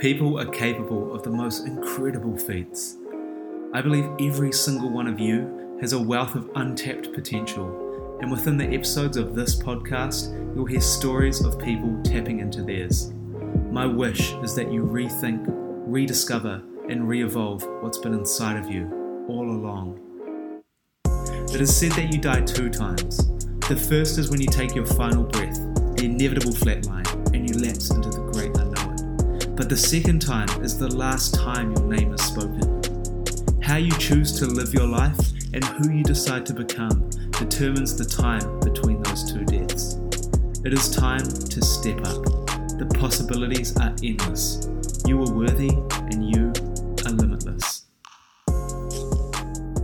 People are capable of the most incredible feats. I believe every single one of you has a wealth of untapped potential, and within the episodes of this podcast, you'll hear stories of people tapping into theirs. My wish is that you rethink, rediscover, and re evolve what's been inside of you all along. It is said that you die two times. The first is when you take your final breath, the inevitable flatline, and you lapse into the great. But the second time is the last time your name is spoken. How you choose to live your life and who you decide to become determines the time between those two deaths. It is time to step up. The possibilities are endless. You are worthy and you are limitless.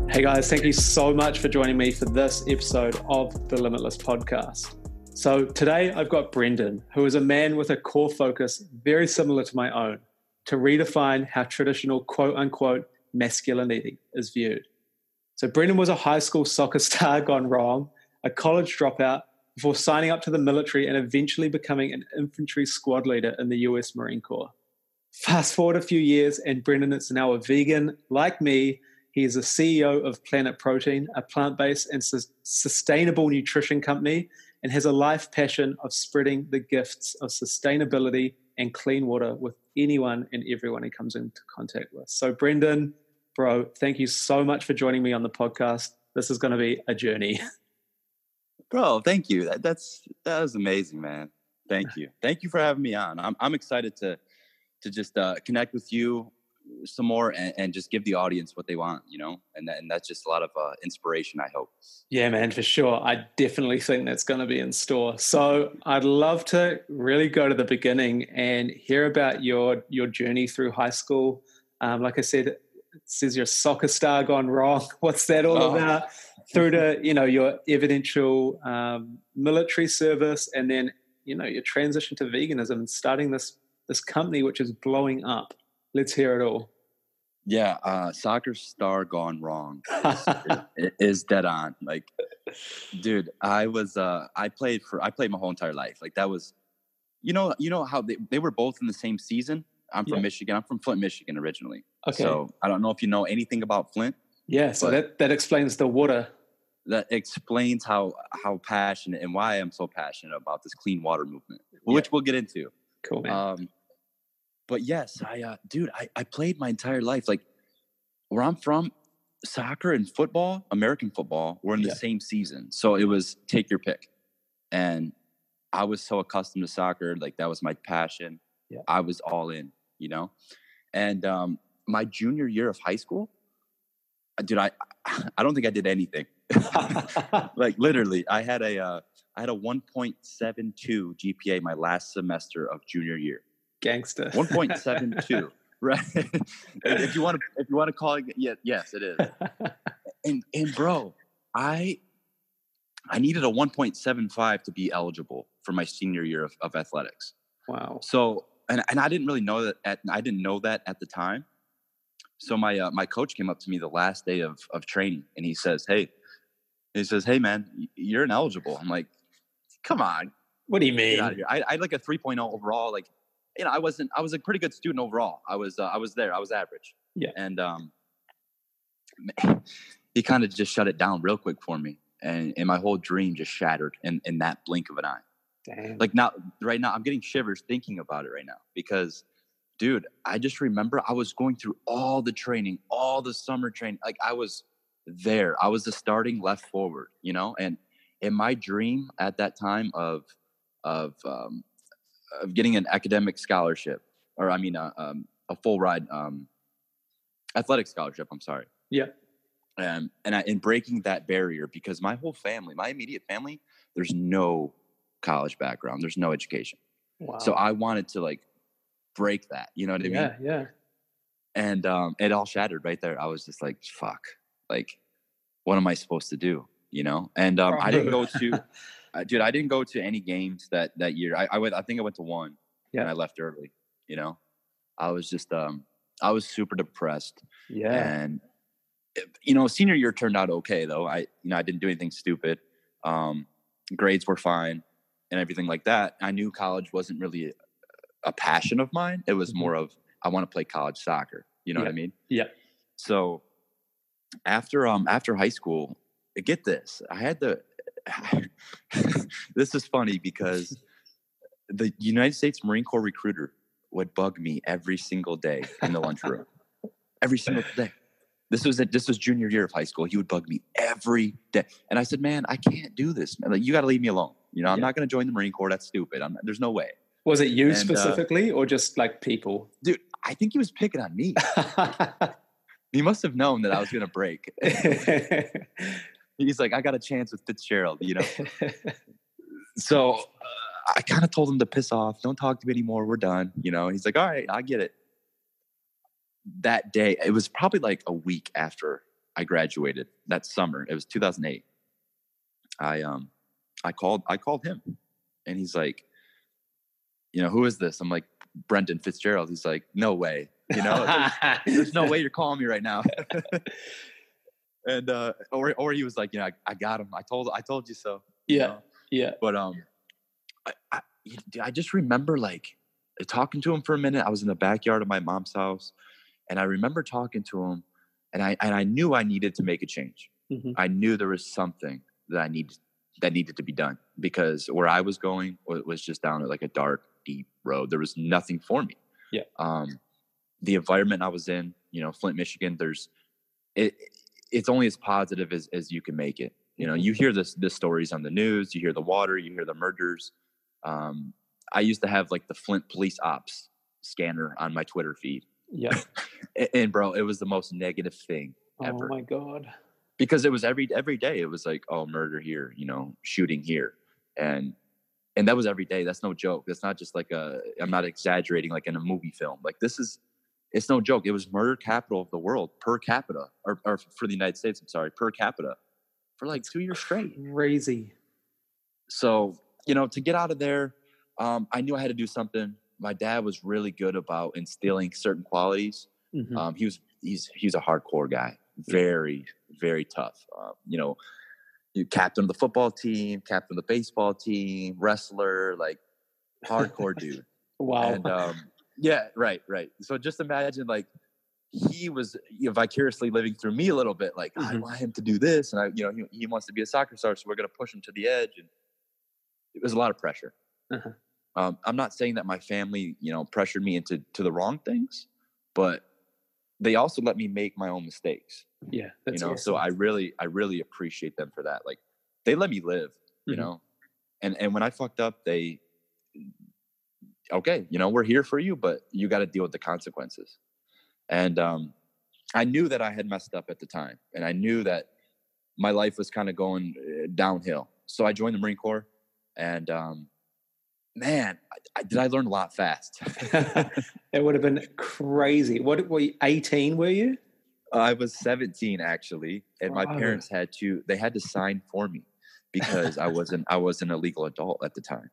Hey guys, thank you so much for joining me for this episode of the Limitless Podcast. So, today I've got Brendan, who is a man with a core focus very similar to my own to redefine how traditional quote unquote masculinity is viewed. So, Brendan was a high school soccer star gone wrong, a college dropout, before signing up to the military and eventually becoming an infantry squad leader in the US Marine Corps. Fast forward a few years, and Brendan is now a vegan like me he is a CEO of Planet Protein, a plant based and su- sustainable nutrition company, and has a life passion of spreading the gifts of sustainability and clean water with anyone and everyone he comes into contact with. So, Brendan, bro, thank you so much for joining me on the podcast. This is going to be a journey. Bro, thank you. That, that's that was amazing, man. Thank you. Thank you for having me on. I'm I'm excited to to just uh, connect with you some more and, and, just give the audience what they want, you know, and that, and that's just a lot of uh, inspiration. I hope. Yeah, man, for sure. I definitely think that's going to be in store. So I'd love to really go to the beginning and hear about your your journey through high school. Um, like I said, it says you're soccer star gone wrong. What's that all oh. about? Through to you know your evidential um, military service, and then you know your transition to veganism and starting this this company which is blowing up. Let's hear it all. Yeah, uh, soccer star gone wrong is, is dead on. Like, dude, I was uh, I played for I played my whole entire life. Like that was, you know, you know how they they were both in the same season. I'm from yeah. Michigan. I'm from Flint, Michigan originally. Okay. So I don't know if you know anything about Flint. Yeah. So that that explains the water. That explains how how passionate and why I'm so passionate about this clean water movement, which yeah. we'll get into. Cool, man. Um, but yes, I, uh, dude, I, I played my entire life. Like where I'm from, soccer and football, American football, were in the yeah. same season. So it was take your pick. And I was so accustomed to soccer. Like that was my passion. Yeah. I was all in, you know? And um, my junior year of high school, dude, I, I don't think I did anything. like literally, I had a, uh, I had a 1.72 GPA my last semester of junior year gangster. One point seven two. Right. if you want to, if you want to call it, yeah, yes, it is. and and bro, I I needed a one point seven five to be eligible for my senior year of, of athletics. Wow. So and and I didn't really know that at I didn't know that at the time. So my uh, my coach came up to me the last day of of training and he says, "Hey," he says, "Hey man, you're ineligible." I'm like, "Come on." What do you mean? I, I had like a 3.0 overall. Like you know, I wasn't. I was a pretty good student overall. I was. Uh, I was there. I was average. Yeah. And um, he kind of just shut it down real quick for me, and and my whole dream just shattered in in that blink of an eye. Damn. Like now, right now, I'm getting shivers thinking about it right now because, dude, I just remember I was going through all the training, all the summer training. Like I was there. I was the starting left forward, you know, and in my dream at that time of of um, of getting an academic scholarship, or I mean, a, um, a full ride um, athletic scholarship. I'm sorry. Yeah. Um, and I, in breaking that barrier, because my whole family, my immediate family, there's no college background, there's no education. Wow. So I wanted to like break that. You know what I mean? Yeah, yeah. And um, it all shattered right there. I was just like, "Fuck!" Like, what am I supposed to do? You know? And um, I didn't go to. dude, I didn't go to any games that that year. I, I went. I think I went to one. Yeah. And I left early. You know, I was just um, I was super depressed. Yeah. And you know, senior year turned out okay though. I you know I didn't do anything stupid. Um, grades were fine and everything like that. I knew college wasn't really a, a passion of mine. It was mm-hmm. more of I want to play college soccer. You know Yeah. what I mean? Yeah. So after um after high school, get this, I had the. this is funny because the United States Marine Corps recruiter would bug me every single day in the lunchroom. every single day. This was it. This was junior year of high school. He would bug me every day, and I said, "Man, I can't do this. Man. Like, you got to leave me alone. You know, I'm Yeah. not going to join the Marine Corps. That's stupid. I'm, there's no way, Was it you And, uh, specifically or just like people? dude. I think he was picking on me. He must have known that I was going to break. He's like, I got a chance with Fitzgerald. You know, so uh, I kind of told him to piss off. Don't talk to me anymore. We're done. You know, he's like, all right, I get it. That day, it was probably like a week after I graduated that summer. It was 2008. I um, I called I called him, and he's like, you know, who is this? I'm like Brendan Fitzgerald. He's like, no way. You know, there's no way you're calling me right now. and uh, or or he was like, you know, I, I got him. I told I told you so. you Yeah. know? Yeah. But um, I, I I just remember like talking to him for a minute. I was in the backyard of my mom's house, and I remember talking to him, and I and I knew I needed to make a change. Mhm. I knew there was something that I needed that needed to be done because where I was going wa- was just down like a dark, deep road. There was nothing for me. Yeah. Um, the environment I was in, you know, Flint, Michigan. There's it. It's only as positive as as you can make it. You know, you hear this the stories on the news. You hear the water. You hear the murders. Um, I used to have like the Flint Police Ops scanner on my Twitter feed, Yeah. and, and bro, it was the most negative thing Oh ever my god. because it was every every day it was like oh murder here you know shooting here and and that was every day that's no joke that's not just like a i'm not exaggerating like in a movie film like this is it's no joke it was murder capital of the world per capita or, or for the united states i'm sorry per capita for like two years straight Crazy. so you know to get out of there um, i knew i had to do something my dad was really good about instilling certain qualities Mhm. um, he was he's he's a hardcore guy, very very tough. Uh, you know, captain of the football team, captain of the baseball team, wrestler, like hardcore dude. wow. And um, yeah, right, right. So just imagine like he was you know, vicariously living through me a little bit. Like I Mhm. want him to do this, and I you know he, he wants to be a soccer star, so we're going to push him to the edge. And it was a lot of pressure. Uh-huh. Um, I'm not saying that my family, you know, pressured me into to the wrong things, but they also let me make my own mistakes. yeah. That's you know, so. I really, I really appreciate them for that. Like they let me live, you Mhm. know, and and when I fucked up, they, okay, you know, we're here for you, but you got to deal with the consequences. And um, I knew that I had messed up at the time, and I knew that my life was kind of going uh, downhill. So I joined the Marine Corps, and um, man, I, I, did I learn a lot fast. it would have been crazy. What were you, 18 were you? I was 17 actually, and my parents had to they had to sign for me because I wasn't I was an illegal adult at the time.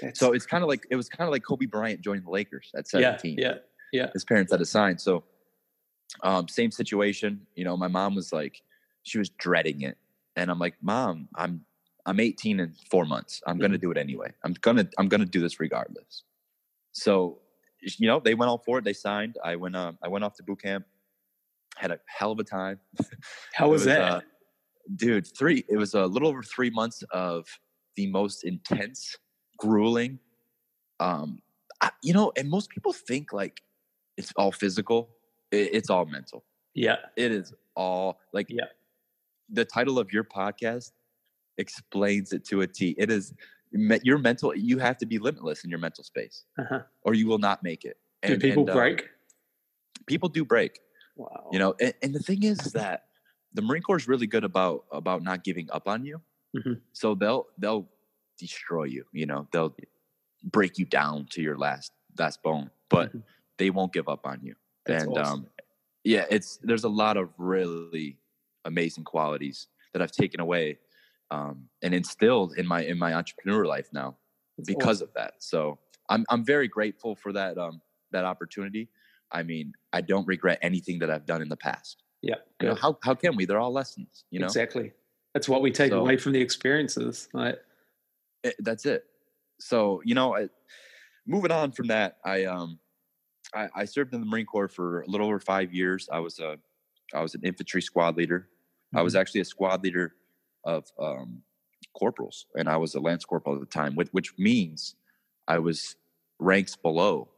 That's, So it's kind of like it was kind of like Kobe Bryant joining the Lakers at 17. yeah, yeah. His parents had to sign. So um, same situation. You know, my mom was like, she was dreading it, and I'm like, Mom, I'm I'm 18 in four months. I'm gonna do it anyway. I'm gonna I'm gonna do this regardless. So you know, they went all for it. They signed. I went um I went off to boot camp. Had a hell of a time. How It was, that? uh, dude? Three. It was a little over three months of the most intense, grueling. Um, I, you know, and most people think like it's all physical. It, it's all mental. yeah, It is all like Yeah. The title of your podcast explains it to a T. It is your mental. You have to be limitless in your mental space, uh-huh. or you will not make it. Do people and, uh, break? people do break Wow. you know and, and the thing is that the marine corps is really good about about not giving up on you Mhm. so they'll they'll destroy you you know they'll break you down to your last last bone but Mhm. they won't give up on you That's and awesome. um yeah it's there's a lot of really amazing qualities that i've taken away um and instilled in my in my entrepreneur life now That's because awesome. of that so i'm i'm very grateful for that um that opportunity i mean i don't regret anything that i've done in the past yeah, you know how, how can we they're all lessons you know exactly. That's what we take So- away from the experiences. Like, It- that's it so you know I, moving on from that i um I, I, served in the Marine Corps for a little over five years. I was a, I was an infantry squad leader. Mm-hmm. I was mm-hmm. actually a squad leader of um, corporals, and I was a lance corporal at the time, which, which means I was ranks below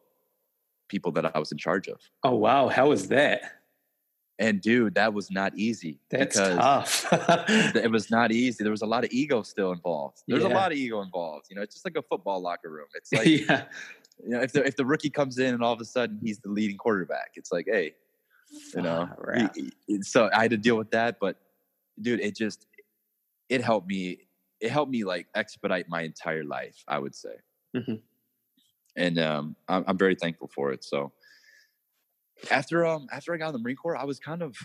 people that I was in charge of. Oh wow, how was that? And dude, that was not easy. That's tough. it was not easy. There was a lot of ego still involved. There's yeah. a lot of ego involved. You know, it's just like a football locker room. It's like, yeah. you know, if the if the rookie comes in and all of a sudden he's the leading quarterback, it's like, hey, you know. Oh, he, so I had to deal with that, but dude, it just it helped me. It helped me like expedite my entire life. I would say. Mm-hmm and um, I'm, I'm, very thankful for it. So after um after I got in the Marine Corps, I was kind of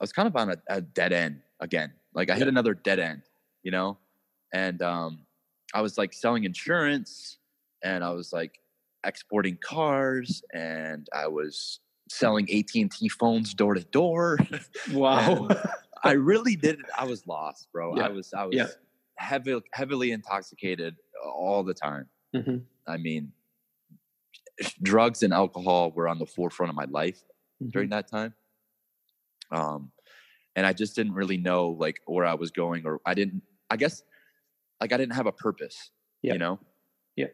I was kind of on a, a dead end again. Like I hit another dead end, you know, and um, I was like selling insurance, and I was like exporting cars, and I was selling AT and T phones door to door. Wow. I really did. I was lost, bro. Yeah. I was I was yeah. heavily heavily intoxicated all the time. Mm-hmm. I mean, drugs and alcohol were on the forefront of my life mm-hmm. during that time. Um, and I just didn't really know like where I was going, or I didn't. I guess like I didn't have a purpose. You know. Yeah.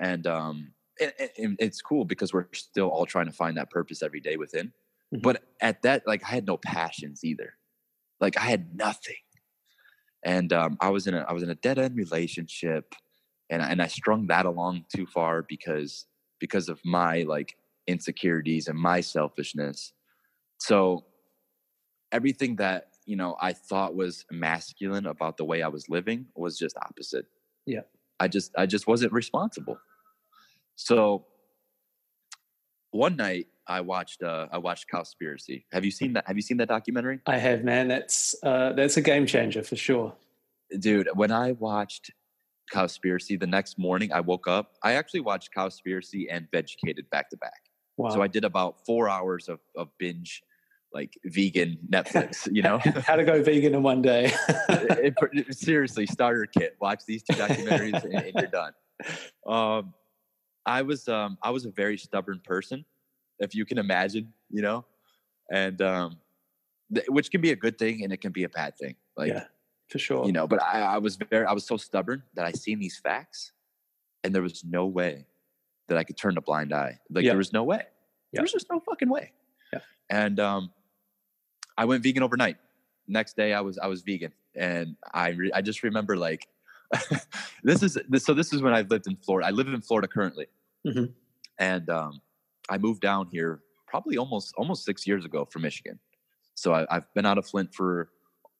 And um, it, it, it's cool because we're still all trying to find that purpose every day within. Mm-hmm. But at that, like, I had no passions either. Like, I had nothing. And um, I was in a I was in a dead end relationship and and I strung that along too far because because of my like insecurities and my selfishness. So everything that you know I thought was masculine about the way I was living was just opposite. Yeah. I just I just wasn't responsible. So one night I watched uh I watched Cowspiracy. Have you seen that have you seen that documentary? I have, man. That's uh that's a game changer for sure. Dude, when I watched Cowspiracy. The next morning, I woke up. I actually watched Cowspiracy and Vegucated back to back. Wow. So I did about four hours of, of binge, like vegan Netflix. You know, how to go vegan in one day. it, it, seriously, starter kit. Watch these two documentaries and, and, you're done. Um, I was um, I was a very stubborn person, if you can imagine. You know, and um, th- which can be a good thing and it can be a bad thing. Like. Yeah for sure. You know, but I, I was very, I was so stubborn that I seen these facts, and there was no way that I could turn a blind eye. Like there was no way. There was just no fucking way. Yeah. And um, I went vegan overnight. Next day, I was I was vegan, and I re- I just remember like this is this, so this is when I lived in Florida. I live in Florida currently, mm-hmm. and um, I moved down here probably almost almost six years ago from Michigan. So I, I've been out of Flint for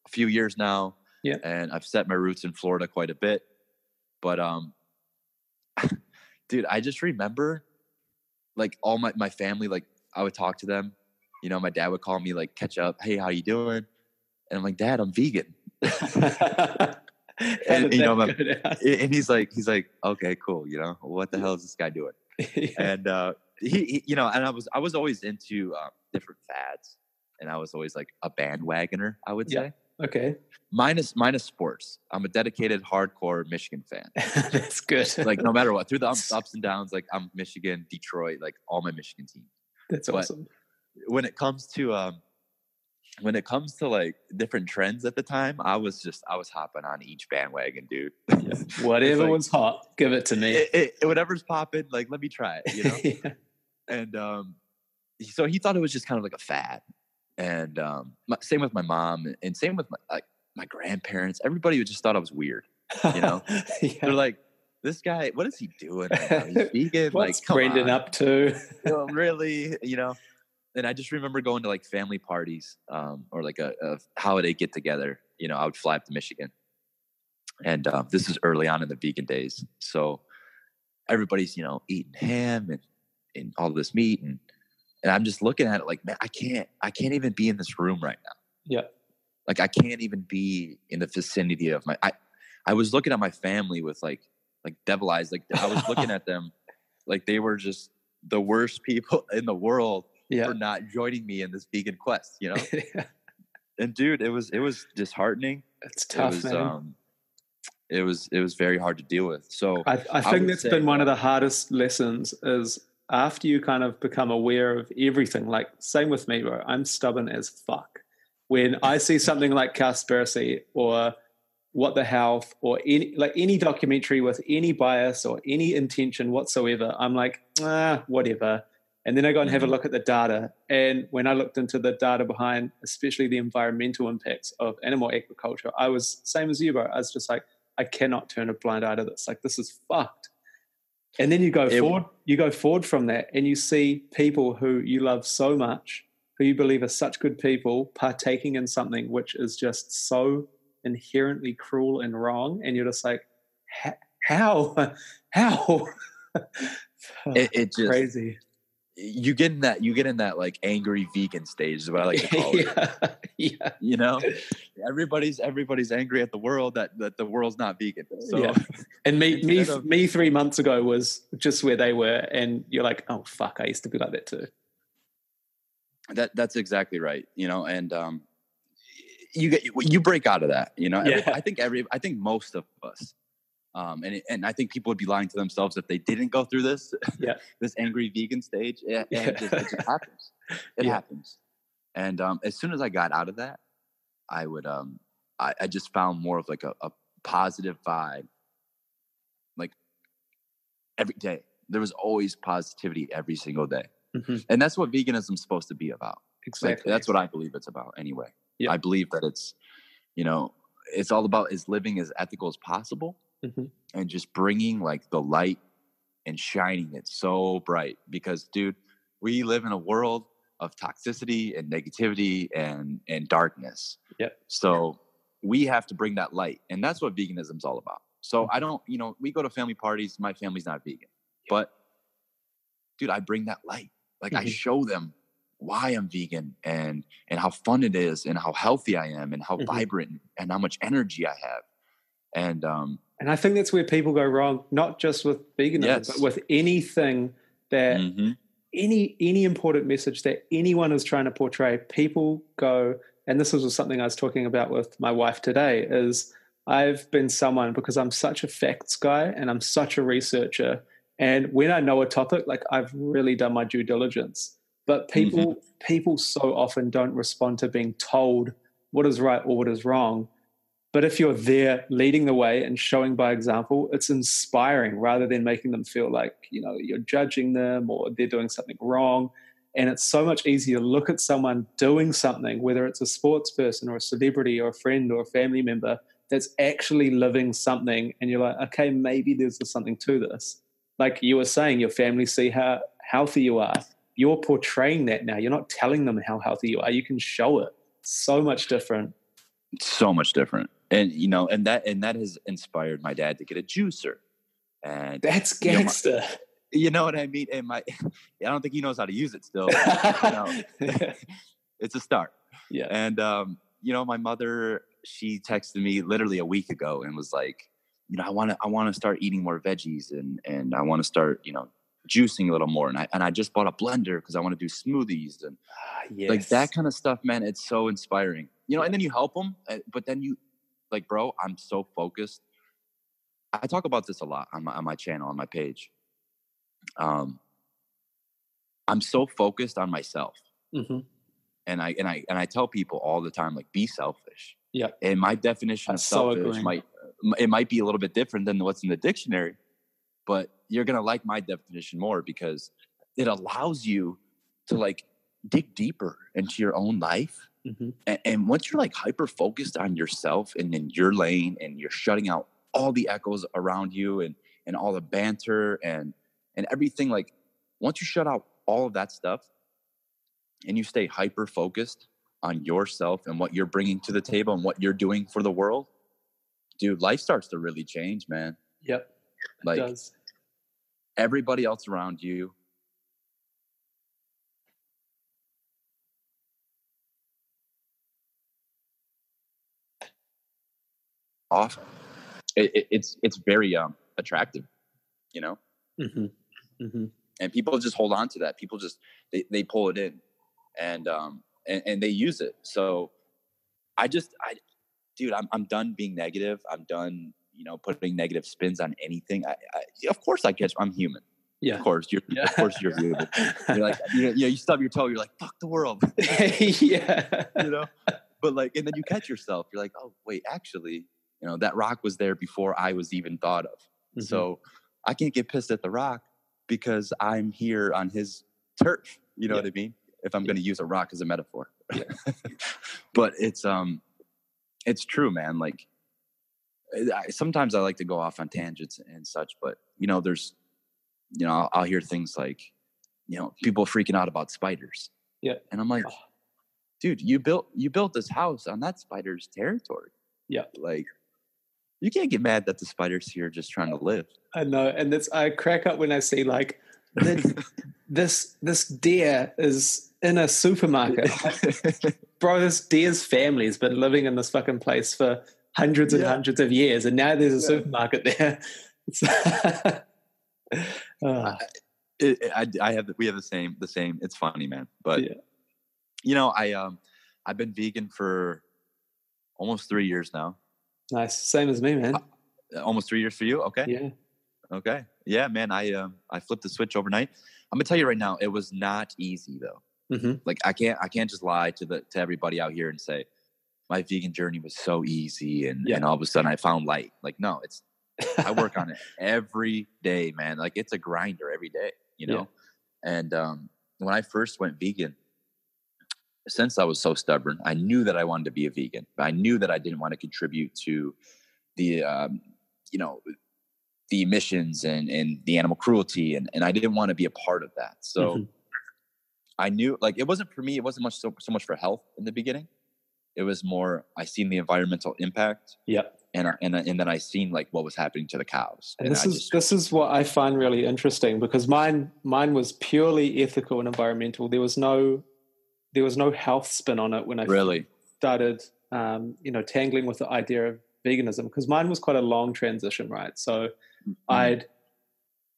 a few years now. Yeah. And I've set my roots in Florida quite a bit. But um dude, I just remember like all my, my family, like I would talk to them. You know, my dad would call me like catch up, hey, how you doing? And I'm like, Dad, I'm vegan. and you know, my, and he's like, he's like, okay, cool. You know, what the hell is this guy doing? yeah. And uh, he, he, you know, and I was, I was always into um, different fads, and I was always like a bandwagoner, I would say. Okay. Minus minus sports. I'm a dedicated hardcore Michigan fan. That's good. like no matter what, through the ups, and downs, like I'm Michigan, Detroit, like all my Michigan teams. That's but awesome. When it comes to um when it comes to like different trends at the time, I was just I was hopping on each bandwagon, dude. Yeah. Whatever like, was hot, give it to me. It, it, whatever's popping, like let me try it, you know. yeah. And um, so he thought it was just kind of like a fad, and um, my, same with my mom, and same with my like my grandparents. Everybody just thought I was weird. You know, yeah. they're like, "This guy, what is he doing? Right He's vegan. What's like, Brendan up to? you know, really? You know?" And I just remember going to like family parties um, or like a, a holiday get together. You know, I would fly up to Michigan, and um, this is early on in the vegan days, so everybody's you know eating ham and and all this meat and and I'm just looking at it like, man, I can't, I can't even be in this room right now. Yeah. Like I can't even be in the vicinity of my, I, I was looking at my family with like, like devil eyes. Like I was looking at them like they were just the worst people in the world yeah. for not joining me in this vegan quest, you know? and dude, it was, it was disheartening. It's tough, it was, man. Um, it was, it was very hard to deal with. So I, I think I that's say, been one of the hardest lessons is after you kind of become aware of everything, like same with me, bro. I'm stubborn as fuck. When I see something like Cowspiracy or What the Health or any like any documentary with any bias or any intention whatsoever, I'm like, ah, whatever. And then I go and have a mm-hmm. look at the data. And when I looked into the data behind, especially the environmental impacts of animal agriculture, I was same as you, bro. I was just like, I cannot turn a blind eye to this. Like this is fucked. And then you go it, forward, you go forward from that, and you see people who you love so much, who you believe are such good people, partaking in something which is just so inherently cruel and wrong, and you're just like, how, how? it, it just crazy you get in that you get in that like angry vegan stage is what I like to call it. yeah, yeah. You know, everybody's everybody's angry at the world that that the world's not vegan. So yeah. and me me of, me three months ago was just where they were, and you're like, oh fuck, I used to be like that too. That that's exactly right. You know, and um, you get you break out of that. You know, yeah. I think every I think most of us um, and, and I think people would be lying to themselves if they didn't go through this, yeah. this angry vegan stage. It, yeah. it, just, it just, happens. It yeah. happens. And um, as soon as I got out of that, I would, um, I, I just found more of like a, a positive vibe. Like every day, there was always positivity every single day. Mm-hmm. And that's what veganism is supposed to be about. Exactly. Like, that's what I believe it's about anyway. Yeah. I believe that it's, you know, it's all about is living as ethical as possible mm-hmm. and just bringing like the light and shining it so bright because dude we live in a world of toxicity and negativity and and darkness yep so we have to bring that light and that's what veganism's all about so mm-hmm. i don't you know we go to family parties my family's not vegan but dude i bring that light like mm-hmm. i show them why i'm vegan and and how fun it is and how healthy i am and how mm-hmm. vibrant and how much energy i have and um and I think that's where people go wrong, not just with veganism, yes. but with anything that mm-hmm. any any important message that anyone is trying to portray. People go, and this was something I was talking about with my wife today. Is I've been someone because I'm such a facts guy and I'm such a researcher. And when I know a topic, like I've really done my due diligence. But people mm-hmm. people so often don't respond to being told what is right or what is wrong but if you're there leading the way and showing by example, it's inspiring rather than making them feel like, you know, you're judging them or they're doing something wrong. And it's so much easier to look at someone doing something, whether it's a sports person or a celebrity or a friend or a family member, that's actually living something. And you're like, okay, maybe there's something to this. Like you were saying, your family see how healthy you are. You're portraying that now. You're not telling them how healthy you are. You can show it. So much different. So much different and you know, and that and that has inspired my dad to get a juicer. And that's gangster. You know, you know what I mean? And my, I don't think he knows how to use it still. you know, it's a start. Yeah. And um, you know, my mother, she texted me literally a week ago and was like, you know, I want to, I want to start eating more veggies and and I want to start, you know, juicing a little more. And I and I just bought a blender because I want to do smoothies and ah, yes. like that kind of stuff, man. It's so inspiring, you know. And then you help them, eh, but then you like, bro, I'm so focused. I talk about this a lot on my on my channel on my page. Um, I'm so focused on myself, mm-hmm. and I and I and I tell people all the time, like, be selfish. Yeah. And my definition of selfish so might it might be a little bit different than what's in the dictionary, but you're gonna like my definition more because it allows you to like dig deeper into your own life Mm-hmm. And, and, once you're like hyper focused on yourself and in your lane and you're shutting out all the echoes around you and, and all the banter and, and everything, like once you shut out all of that stuff and you stay hyper focused on yourself and what you're bringing to the table and what you're doing for the world, dude, life starts to really change, man. Yep. Like everybody else around you off, it, it, it's it's very um, attractive, you know. Mm-hmm. Mm-hmm. And people just hold on to that. People just they, they pull it in, and um and, and they use it. So I just I, dude, I'm I'm done being negative. I'm done, you know, putting negative spins on anything. I, I of course I catch. I'm human. Yeah. Of course, you're Yeah. of course you're human. You're like, you know, you, know, you stub your toe, you're like, fuck the world. yeah. you know? But like, and then you catch yourself. You're like, oh wait, actually, you know, that rock was there before I was even thought of. Mhm. So I can't get pissed at the rock because I'm here on his turf. You know Yeah. what I mean? If I'm going to use a rock as a metaphor. Yeah. but it's um, it's true, man. Like I, sometimes I like to go off on tangents and such, but you know, there's, you know, I'll, I'll hear things like, you know, people freaking out about spiders. Yeah. And I'm like, Oh. dude, you built you built this house on that spider's territory. Yeah. Like you can't get mad that the spider's here are just trying to live. I know, and that's I crack up when I see like the, this this deer is in a supermarket. Bro, this deer's family has been living in this fucking place for hundreds and Yeah. hundreds of years, and now there's a Yeah. supermarket there. Ah, it- I, I have we have the same the same. It's funny, man. But Yeah. you know, I um I've been vegan for almost three years now. Nice, same as me, man. Uh, Almost three years for you. Okay. Yeah, Okay. Yeah, man. I um I flipped the switch overnight. I'm gonna tell you right now, it was not easy though. hmm Like I can't I can't just lie to the to everybody out here and say my vegan journey was so easy and, Yeah. and all of a sudden I found light. Like no, it's I work on it every day, man. Like it's a grinder every day, you Yeah. know. And um when I first went vegan, since I was so stubborn, I knew that I wanted to be a vegan. I knew that I didn't want to contribute to the um, you know the emissions and and the animal cruelty and and I didn't want to be a part of that. So Mhm. I knew like it wasn't for me, it wasn't much so, so much for health in the beginning. It was more I seen the environmental impact Yep. and and and then I seen like what was happening to the cows. And this I is just this is what I find really interesting because mine mine was purely ethical and environmental. There was no there was no health spin on it when I really started um, you know tangling with the idea of veganism because mine was quite a long transition, right? So Mm. I'd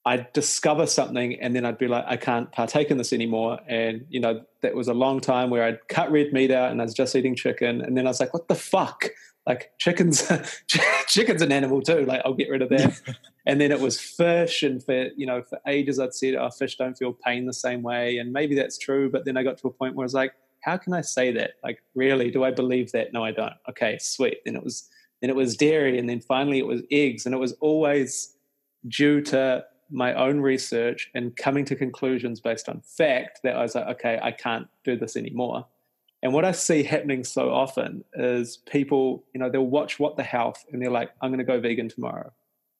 I'd discover something and then I'd be like, I can't partake in this anymore. And you know, that was a long time where I'd cut red meat out and I was just eating chicken. And then I was like, what the fuck? Like chicken's chicken's an animal too. Like I'll get rid of that. and then it was fish and for you know, for ages I'd said, oh, fish don't feel pain the same way. And maybe that's true. But then I got to a point where I was like, how can I say that? Like, really, do I believe that? No, I don't. Okay, sweet. Then it was then it was dairy, and then finally it was eggs, and it was always due to my own research and coming to conclusions based on fact that I was like, okay, I can't do this anymore. And what I see happening so often is people, you know, they'll watch What the Health and they're like, I'm going to go vegan tomorrow.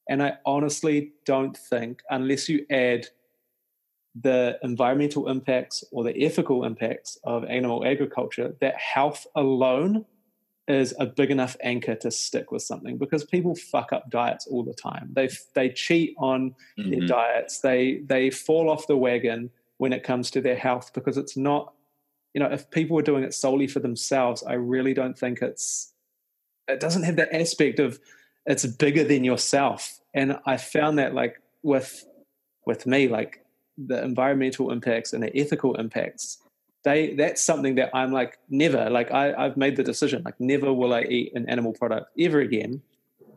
And I honestly don't think, unless you add the environmental impacts or the ethical impacts of animal agriculture, that health alone is a big enough anchor to stick with something because people fuck up diets all the time. They they cheat on their Mhm. diets. They they fall off the wagon when it comes to their health because it's not. You know, if people are doing it solely for themselves, I really don't think it's. It doesn't have that aspect of it's bigger than yourself, and I found that like with with me, like the environmental impacts and the ethical impacts they that's something that i'm like never like I, i've made the decision like never will i eat an animal product ever again.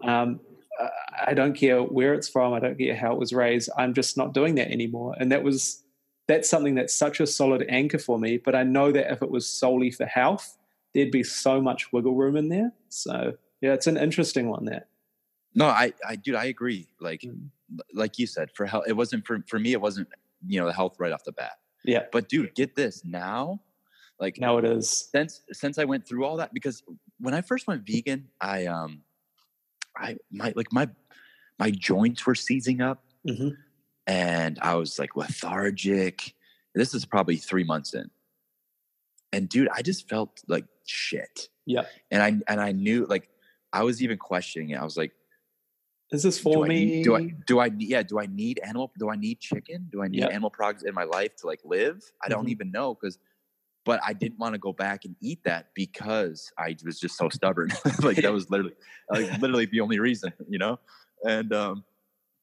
Um, I- don't care where it's from i don't care how it was raised i'm just not doing that anymore. And that was that's something that's such a solid anchor for me but i know that if it was solely for health there'd be so much wiggle room in there. So yeah it's an interesting one that No, I, I, dude, I agree. Like, Mm. like you said, for health, it wasn't for for me. It wasn't, you know, the health right off the bat. yeah But dude, get this now, like now it is since since I went through all that, because when I first went vegan, I um, I my like my my joints were seizing up, Mhm. and I was like lethargic. This is probably three months in, and dude, I just felt like shit. Yeah. And I and I knew like I was even questioning it. I was like. Is this do for I me need- do I do I need- yeah do I need animal do I need chicken? Do I need Yep. animal products in my life to like live? I don't Mhm. even know because but I didn't want to go back and eat that because I was just so stubborn. Like that was literally like literally the only reason you know? And um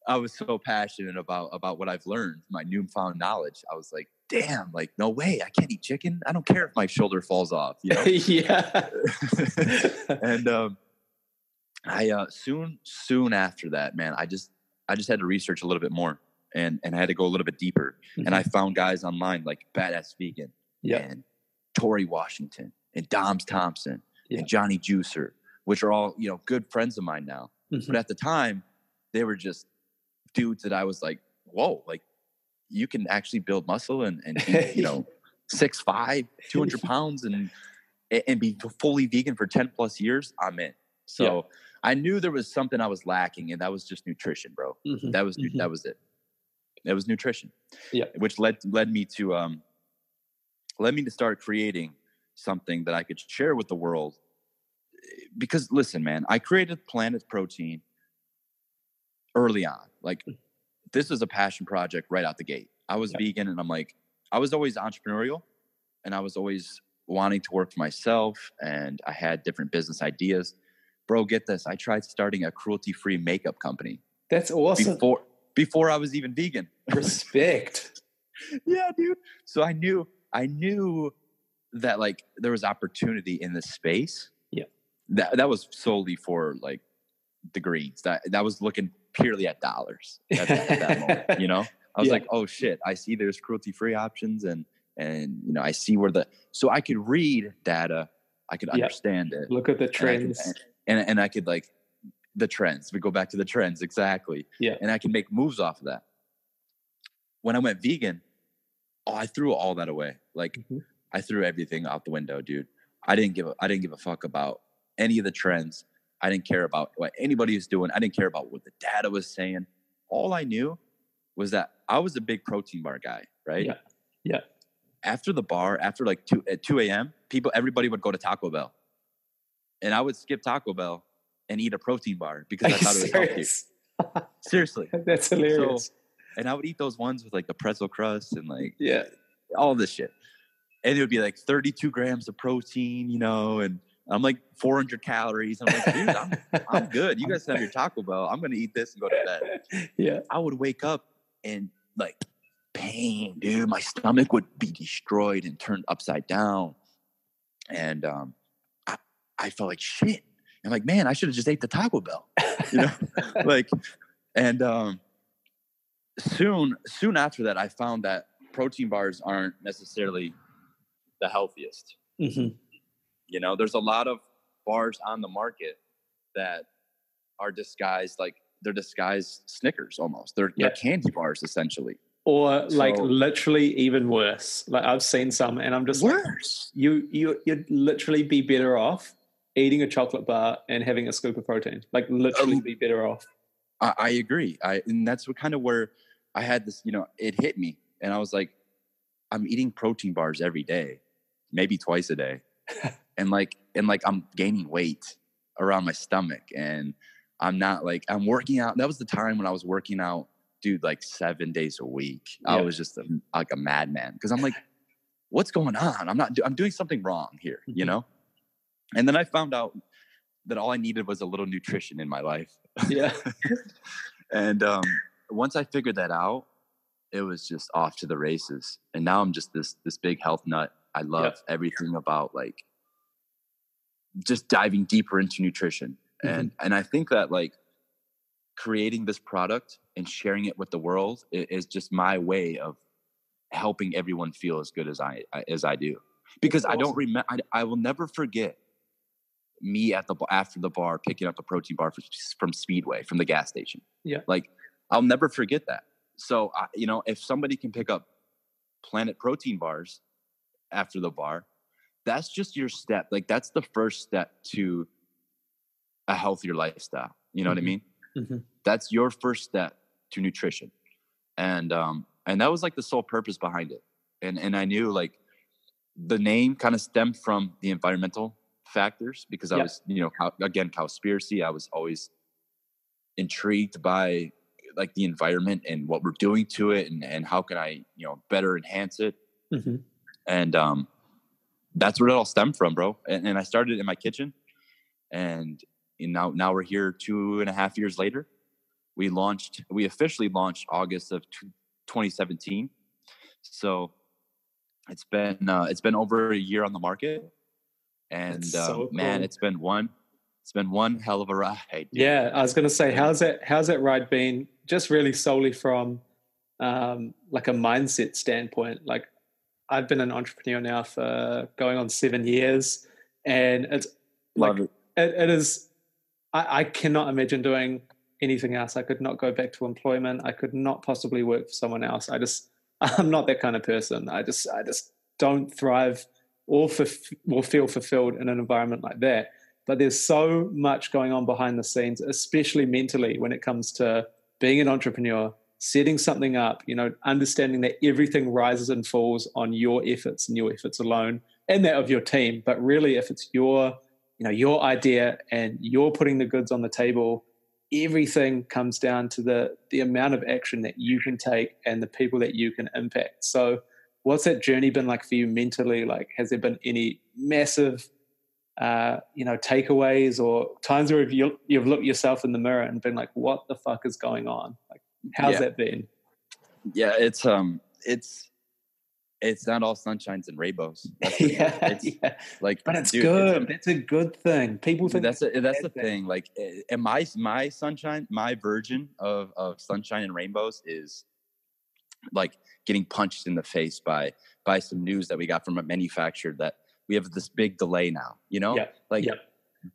I was so passionate about about what I've learned my newfound knowledge. I was like damn like no way I can't eat chicken? I don't care if my shoulder falls off you know? Yeah. And um, I uh, soon soon after that, man, I just I just had to research a little bit more, and and I had to go a little bit deeper. Mm-hmm. And I found guys online like Badass Vegan yeah, and Torre Washington and Doms Thompson Yeah. and Johnny Juicer, which are all you know good friends of mine now. Mhm. But at the time, they were just dudes that I was like, whoa, like you can actually build muscle and, and be, you know, six five, 200 pounds and and be fully vegan for 10 plus years, I'm in. So Yeah. I knew there was something I was lacking, and that was just nutrition, bro. Mhm. That was Mhm. that was it. It was nutrition. Yeah. Which led led me to um led me to start creating something that I could share with the world. Because listen, man, I created Planet Protein early on. Like this was a passion project right out the gate. I was Yeah. vegan and I'm like, I was always entrepreneurial and I was always wanting to work for myself and I had different business ideas. Bro, get this. I tried starting a cruelty-free makeup company That's awesome. before before I was even vegan. Respect. yeah, dude. So I knew I knew that like there was opportunity in this space. Yeah. That that was solely for like the greens. That that was looking purely at dollars at that, at that moment. You know, I was Yeah. like, oh shit, I see there's cruelty free options and and you know I see where the so I could read data, I could Yeah. understand it, Look at the and I could- trends. And and I could like the trends. We go back to the trends exactly. Yeah. And I can make moves off of that. When I went vegan, oh, I threw all that away. Like Mhm. I threw everything out the window, dude. I didn't give a I didn't give a fuck about any of the trends. I didn't care about what anybody was doing. I didn't care about what the data was saying. All I knew was that I was a big protein bar guy, right? Yeah. Yeah. After the bar, after like two at 2 a.m., people everybody would go to Taco Bell. And I would skip Taco Bell and eat a protein bar because I thought it was healthier. serious? Seriously. That's hilarious. And I would eat those ones with like the pretzel crust and like yeah. all this shit. And it would be like 32 grams of protein, you know, and I'm like 400 calories. I'm like, dude, I'm, I'm good. You guys have your Taco Bell. I'm going to eat this and go to bed. yeah. I would wake up and like pain, dude. My stomach would be destroyed and turned upside down. And um, I, felt like shit. I'm like, man, I should have just ate the Taco Bell, you know, like, and um, soon, soon after that, I found that protein bars aren't necessarily the healthiest. Mhm. You know, there's a lot of bars on the market that are disguised like they're disguised Snickers almost. They're, Yeah. they're candy bars essentially. Or like So- literally even worse. Like I've seen some and I'm just like, Worse. you you you'd literally be better off eating a chocolate bar and having a scoop of protein. Like literally Um, be better off. I, I agree. I and that's what kind of where I had this. You know, it hit me, and I was like, I'm eating protein bars every day, maybe twice a day, and like and like I'm gaining weight around my stomach, and I'm not like I'm working out. That was the time when I was working out, dude, like seven days a week. I was just a, like a madman because I'm like, what's going on? I'm not. Do- I'm doing something wrong here, you Mhm. know. And then I found out that all I needed was a little nutrition in my life. Yeah. and um, once I figured that out, it was just off to the races. And now I'm just this this big health nut. I love everything about like just diving deeper into nutrition. And and I think that like creating this product and sharing it with the world is just my way of helping everyone feel as good as I as I do. Because I don't remember I, I will never forget me at the after the bar picking up a protein bar from, from Speedway from the gas station. Yeah. Like I'll never forget that. So I, you know, if somebody can pick up Planet protein bars after the bar, that's just your step. Like that's the first step to a healthier lifestyle. You know what I Mhm. mean? Mhm. That's your first step to nutrition. And um and that was like the sole purpose behind it. And and I knew like the name kind of stemmed from the environmental factors because I Yeah. was, you know, cow, again, conspiracy. I was always intrigued by like the environment and what we're doing to it and, and how can I, you know, better enhance it. Mhm. And um that's where it all stemmed from, bro. And, and I started in my kitchen and and now now we're here two and a half years later. We launched, we officially launched August of tw- 2017. So it's been uh, it's been over a year on the market, and so man, cool. it's been one it's been one hell of a ride. dude. Yeah, I was going to say, how's that? How's that ride been? Just really solely from um, like a mindset standpoint. Like I've been an entrepreneur now for going on seven years, and it's Love like it. it, it is. I, I cannot imagine doing anything else. I could not go back to employment. I could not possibly work for someone else. I just I'm not that kind of person. I just I just don't thrive or for, or feel fulfilled in an environment like that. But there's so much going on behind the scenes, especially mentally when it comes to being an entrepreneur, setting something up, you know, understanding that everything rises and falls on your efforts and your efforts alone and that of your team. But really if it's your, you know, your idea and you're putting the goods on the table, everything comes down to the the amount of action that you can take and the people that you can impact. So what's that journey been like for you mentally? Like has there been any massive uh, you know, takeaways or times where you, you've looked yourself in the mirror and been like, what the fuck is going on? Like, how's Yeah. that been? Yeah, it's um, it's it's not all sunshines and rainbows. That's yeah, It's yeah. like, But it's dude, good. That's a good thing. People think that's a, that's the thing. thing. Like, eh, and my my sunshine, my version of of sunshine and rainbows is like getting punched in the face by by some news that we got from a manufacturer that we have this big delay now. You know, Yeah, like yeah.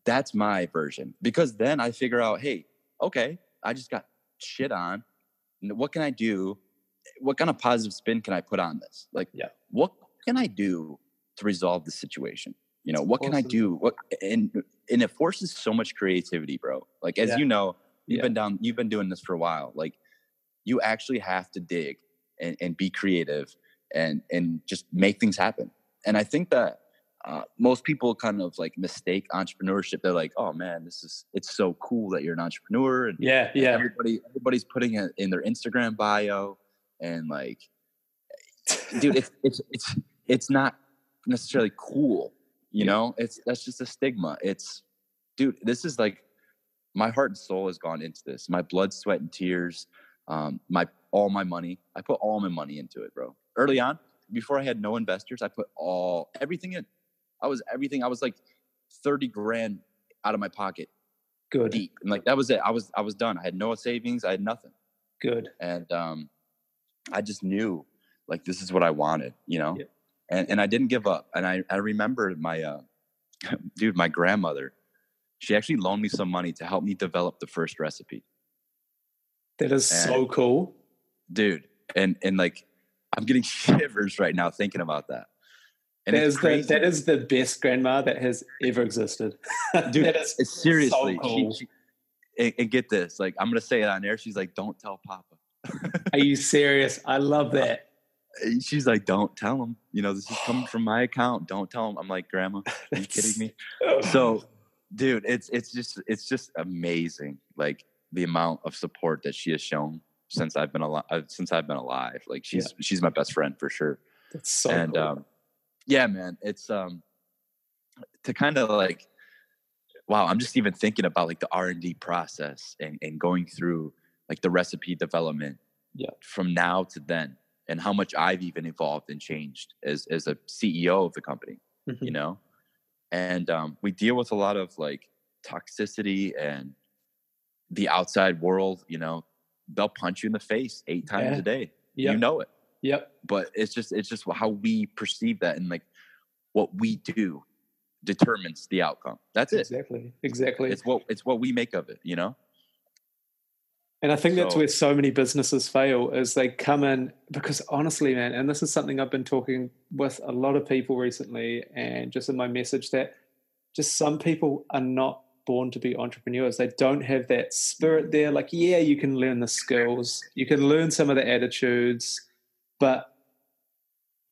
that's my version because then I figure out, hey, okay, I just got shit on. What can I do? What kind of positive spin can I put on this? Like, Yeah. what can I do to resolve the situation? You know, what can I do? What and and it forces so much creativity, bro. Like as Yeah. you know, you've Yeah. been down, you've been doing this for a while. Like you actually have to dig and, and be creative and and just make things happen. And I think that uh, most people kind of like mistake entrepreneurship. They're like, "Oh man, this is it's so cool that you're an entrepreneur." And Yeah, yeah. everybody everybody's putting it in their Instagram bio, and like, dude, it's it's it's it's not necessarily cool. You know, it's that's just a stigma. It's, dude, this is like my heart and soul has gone into this. My blood, sweat, and tears. Um, my all my money. I put all my money into it, bro. Early on, before I had no investors, I put all everything in. I was everything. I was like thirty grand out of my pocket Good, deep, and like that was it. I was I was done. I had no savings. I had nothing, good. and um, I just knew like this is what I wanted, you know. Yeah. And and I didn't give up. And I I remember my uh, dude, my grandmother. She actually loaned me some money to help me develop the first recipe, That is so cool. dude. And and like I'm getting shivers right now thinking about that. And That is the, that is the best grandma that has ever existed. dude. that is seriously. so cool. she- and, and get this, like I'm gonna say it on air. She's like, "Don't tell Papa." Are you serious? I love uh, that. Eh, she's like, "Don't tell him. You know, this is coming from my account. Don't tell him." I'm like, "Grandma, are you kidding me?" So, dude, it's it's just it's just amazing, like the amount of support that she has shown since I've been alive. Since I've been alive, like she's she's my best friend for sure. that's so and cool. um, yeah, man, it's um to kind of like wow. I'm just even thinking about like the R and D process and and going through like the recipe development Yeah. from now to then and how much I've even evolved and changed as as a CEO of the company, Mhm. you know. And um, we deal with a lot of like toxicity and the outside world. You know, they'll punch you in the face eight times Yeah. a day. Yep. You know it, Yep. but it's just it's just how we perceive that and like what we do determines the outcome. That's it. Exactly. Exactly. It's what it's what we make of it. You know. And I think that's where so many businesses fail is they come in because honestly, man, and this is something I've been talking with a lot of people recently and just in my message that just some people are not born to be entrepreneurs. They don't have that spirit there. Like, yeah, you can learn the skills, you can learn some of the attitudes, but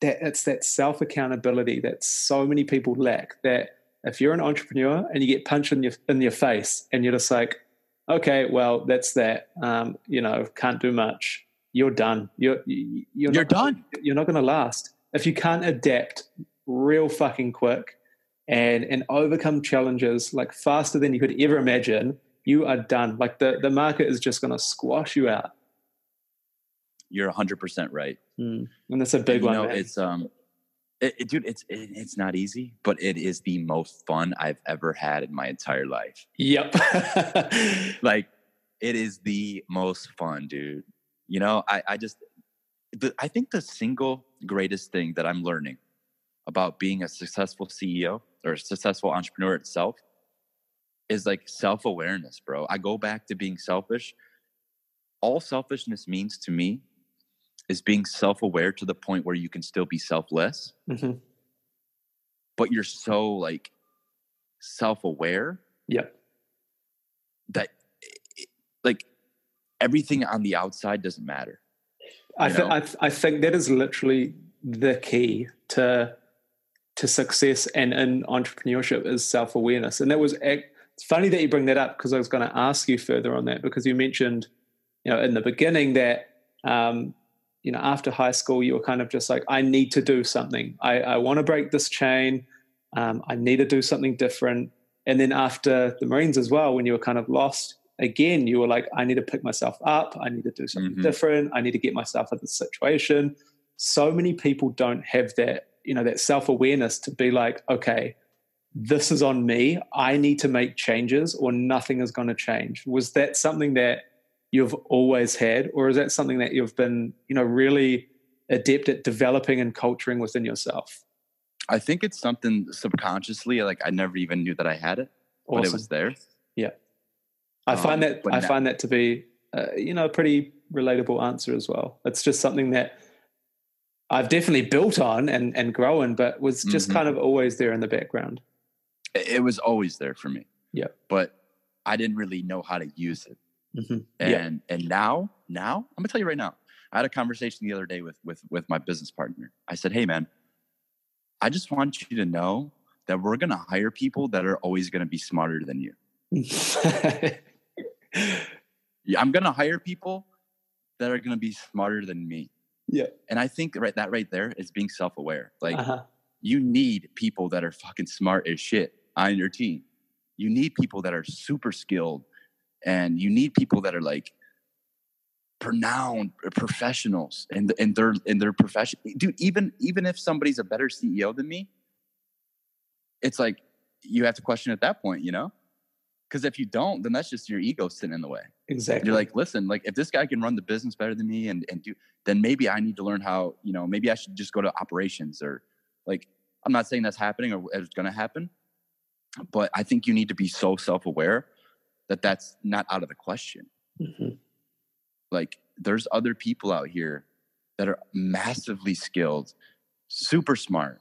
that it's that self accountability that so many people lack. That if you're an entrepreneur and you get punched in your in your face and you're just like, okay, well, that's that. Um, you know, can't do much. You're done. You're you- you're, You're not, done. You're not going to last if you can't adapt real fucking quick and and overcome challenges like faster than you could ever imagine. You are done. Like the the market is just going to squash you out. You're 100 percent right. Mm. And that's a big And, one. know, it's um, it, it- dude, it's it, it's not easy, but it is the most fun I've ever had in my entire life. Yep. Like, it is the most fun, dude. You know, I I just the, I think the single greatest thing that I'm learning about being a successful CEO or a successful entrepreneur itself is like self awareness, bro. I go back to being selfish. All selfishness means to me is being self aware to the point where you can still be selfless, mm-hmm. but you're so like self aware. Yeah. That like everything on the outside doesn't matter. I, th- I, th- I think that is literally the key to to success and in entrepreneurship is self awareness. And that was it's funny that you bring that up because I was going to ask you further on that because you mentioned, you know, in the beginning that um, you know after high school you were kind of just like I need to do something. I, I want to break this chain. Um, I need to do something different. And then after the Marines as well, when you were kind of lost, again, you were like, I need to pick myself up. I need to do something mm-hmm. different. I need to get myself out of the situation. So many people don't have that, you know, that self awareness to be like, okay, this is on me. I need to make changes or nothing is going to change. Was that something that you've always had, or is that something that you've been, you know, really adept at developing and culturing within yourself? I think it's something subconsciously, like I never even knew that I had it, awesome. but it was there. Yeah. I find um, that I now, find that to be uh, you know a pretty relatable answer as well. It's just something that I've definitely built on and and grown, but was just mm-hmm. kind of always there in the background. It was always there for me. Yeah, but I didn't really know how to use it. Mm-hmm. And yeah. and now now I'm gonna tell you right now. I had a conversation the other day with with with my business partner. I said, "Hey, man, I just want you to know that we're gonna hire people that are always gonna be smarter than you." yeah, I'm gonna hire people that are gonna be smarter than me. Yeah. And I think right that right there is being self-aware. Like uh-huh. you need people that are fucking smart as shit on your team. You need people that are super skilled and you need people that are like renowned professionals and in in their in their profession. Dude, even even if somebody's a better CEO than me, it's like you have to question at that point, you know? Because if you don't, then that's just your ego sitting in the way. Exactly. You're like, listen, like if this guy can run the business better than me and, and do, then maybe I need to learn how, you know, maybe I should just go to operations or like, I'm not saying that's happening or it's going to happen, but I think you need to be so self aware that that's not out of the question. Mm-hmm. Like there's other people out here that are massively skilled, super smart.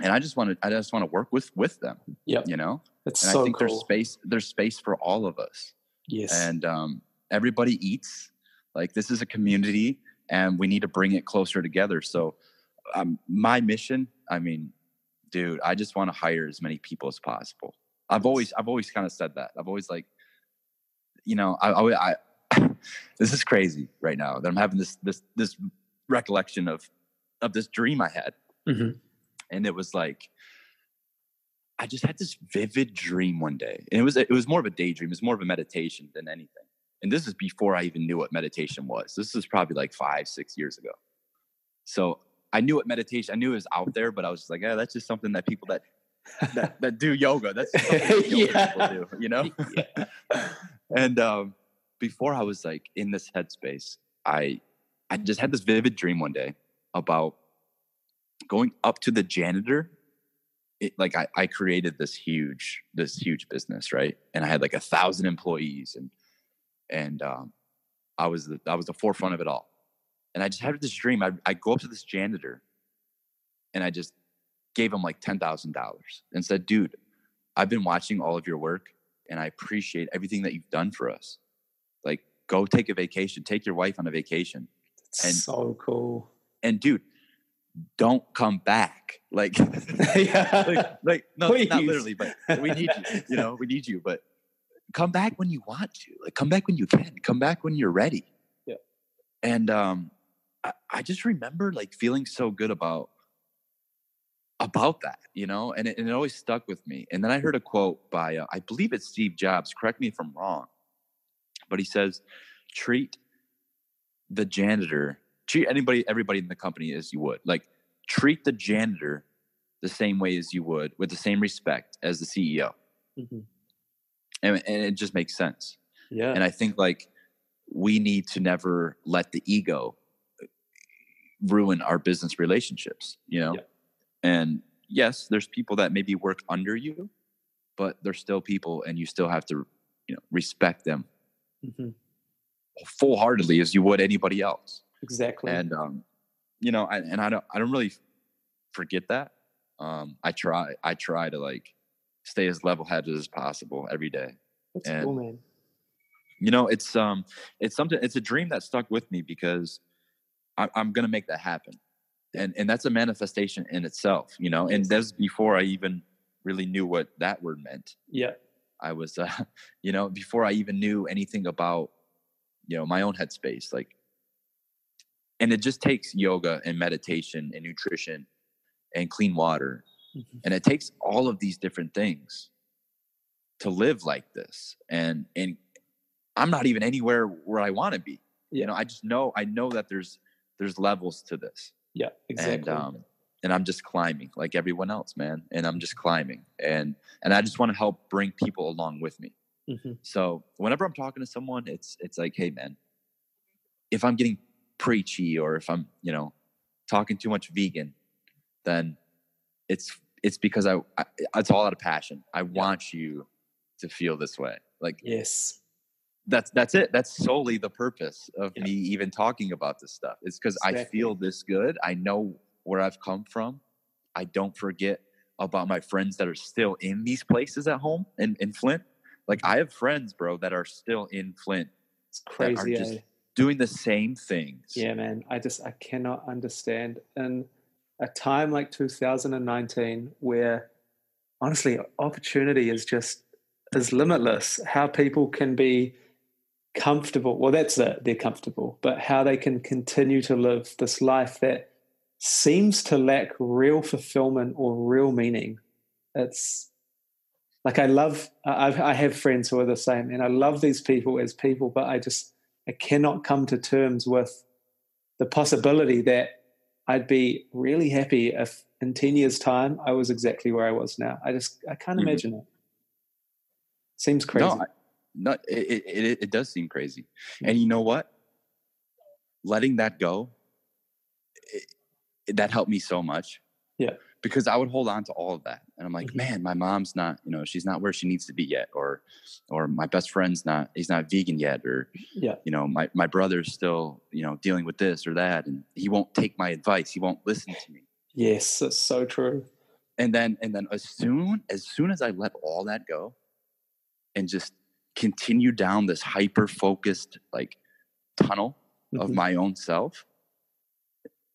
And I just want to, I just want to work with, with them. Yeah. You know? That's and so I think cool. there's space there's space for all of us. Yes. And um, everybody eats. Like this is a community and we need to bring it closer together. So um, my mission, I mean, dude, I just want to hire as many people as possible. I've always I've always kind of said that. I've always like, you know, I, I, I this is crazy right now that I'm having this this this recollection of of this dream I had, mm-hmm. And it was like I just had this vivid dream one day, and it was it was more of a daydream. It was more of a meditation than anything. And this is before I even knew what meditation was. This is probably like five, six years ago. So I knew what meditation. I knew it was out there, but I was just like, yeah, that's just something that people that that, that do yoga. That's something yoga yeah. people do, you know. Yeah. and um, before I was like in this headspace, I I just had this vivid dream one day about going up to the janitor it, like I, I created this huge this huge business right? And i had like a thousand employees and and um, i was the i was the forefront of it all. And i just had this dream. I i go up to this janitor and i just gave him like $10000 and said dude i've been watching all of your work and i appreciate everything that you've done for us. Like go take a vacation. Take your wife on a vacation. And so cool. and dude don't come back. Like, yeah. like, like, no, Please. not literally, but we need you. You know, we need you. But come back when you want to. Like, come back when you can. Come back when you're ready. Yeah. And um, I, I just remember like feeling so good about about that, you know, and it, and it always stuck with me. And then I heard a quote by, uh, I believe it's Steve Jobs. Correct me if I'm wrong, but he says, "Treat the janitor treat anybody, everybody in the company as you would. Like treat the janitor the same way as you would, with the same respect as the CEO. Mm-hmm. And, and it just makes sense. Yeah. And I think like we need to never let the ego ruin our business relationships, you know? Yeah. And yes, there's people that maybe work under you, but they're still people and you still have to, you know, respect them hmm full heartedly as you would anybody else. Exactly. And, um, you know, I, and I don't, I don't really forget that. Um, I try, I try to like stay as level headed as possible every day. That's and- cool, man. you know it's um it's something it's a dream that stuck with me because I, i'm gonna make that happen and and that's a manifestation in itself you know and that's before i even really knew what that word meant Yeah. i was uh, you know before i even knew anything about you know my own headspace like and it just takes yoga and meditation and nutrition and clean water Mhm. and it takes all of these different things to live like this and and i'm not even anywhere where i want to be you know i just know i know that there's there's levels to this Yeah. Exactly. and um and i'm just climbing like everyone else man and i'm just climbing and and i just want to help bring people along with me Mhm. so whenever i'm talking to someone it's it's like hey man if i'm getting preachy or if i'm you know talking too much vegan then it's it's because i, I it's all out of passion i want you to feel this way like Yes. that's that's it that's solely the purpose of Yeah. me even talking about this stuff it's because i feel this good i know where i've come from i don't forget about my friends that are still in these places at home in, in flint like Mm-hmm. i have friends bro that are still in flint It's that are crazy. just eh? Doing the same things Yeah, man. I just I cannot understand in a time like 2019 where honestly opportunity is just is limitless. How people can be comfortable. Well, that's it. They're comfortable, but how they can continue to live this life that seems to lack real fulfillment or real meaning. It's like I love. I, I have friends who are the same, and I love these people as people, but I just I cannot come to terms with the possibility that I'd be really happy if in 10 years' time I was exactly where I was now. I just, I can't Mhm. imagine it. Seems crazy. no, no it, it, it, does seem crazy and you know what letting that go it- that helped me so much Yeah. Because i would hold on to all of that and i'm like Mhm. man my mom's not you know she's not where she needs to be yet or or my best friend's not he's not vegan yet or yeah. you know my, my brother's still you know dealing with this or that and he won't take my advice he won't listen to me Yes, that's so true. and then and then as soon as soon as i let all that go and just continue down this hyper focused like tunnel of Mhm. my own self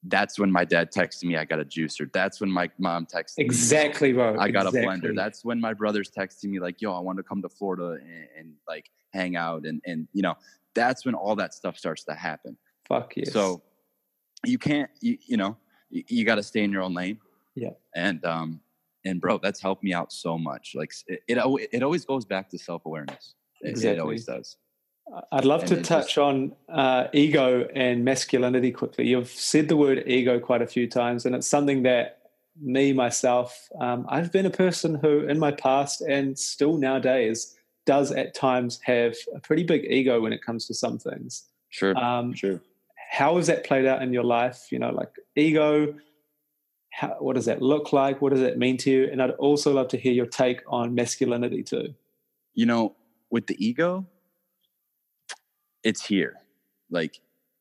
that's when my dad texted me i got a juicer that's when my mom texted me Exactly, bro. i got exactly. a blender that's when my brother's texting me like yo i want to come to florida and, and like hang out and and you know that's when all that stuff starts to happen Fuck yes. so you can't you, you know you, you got to stay in your own lane Yeah. and um and bro that's helped me out so much like it it, it always goes back to self-awareness it, it always does I'd love And to touch just- on uh, ego and masculinity quickly. You've said the word ego quite a few times, and it's something that me, myself, um, I've been a person who, in my past and still nowadays, does at times have a pretty big ego when it comes to some things. sure Um, sure how has that played out in your life? You know, like ego. How, what does that look like? What does that mean to you? And I'd also love to hear your take on masculinity too. you know with the ego it's here like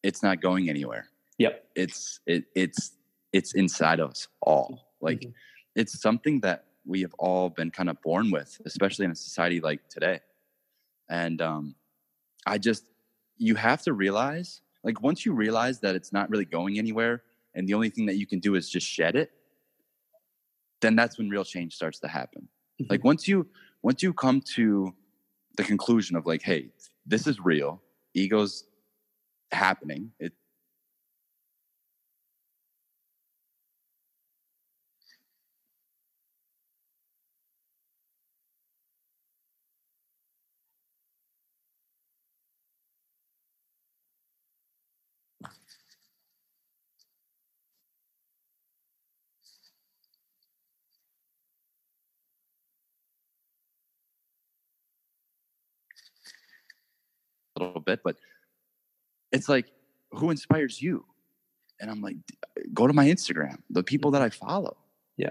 it's not going anywhere Yep. it's it, it's it's inside of us all like Mhm. it's something that we have all been kind of born with especially in a society like today and um i just you have to realize like once you realize that it's not really going anywhere and the only thing that you can do is just shed it then that's when real change starts to happen Mhm. like once you once you come to the conclusion of like hey this is real ego's happening. It bit, but it's like, who inspires you? and I'm like, go to my Instagram, the people that I follow. Yeah.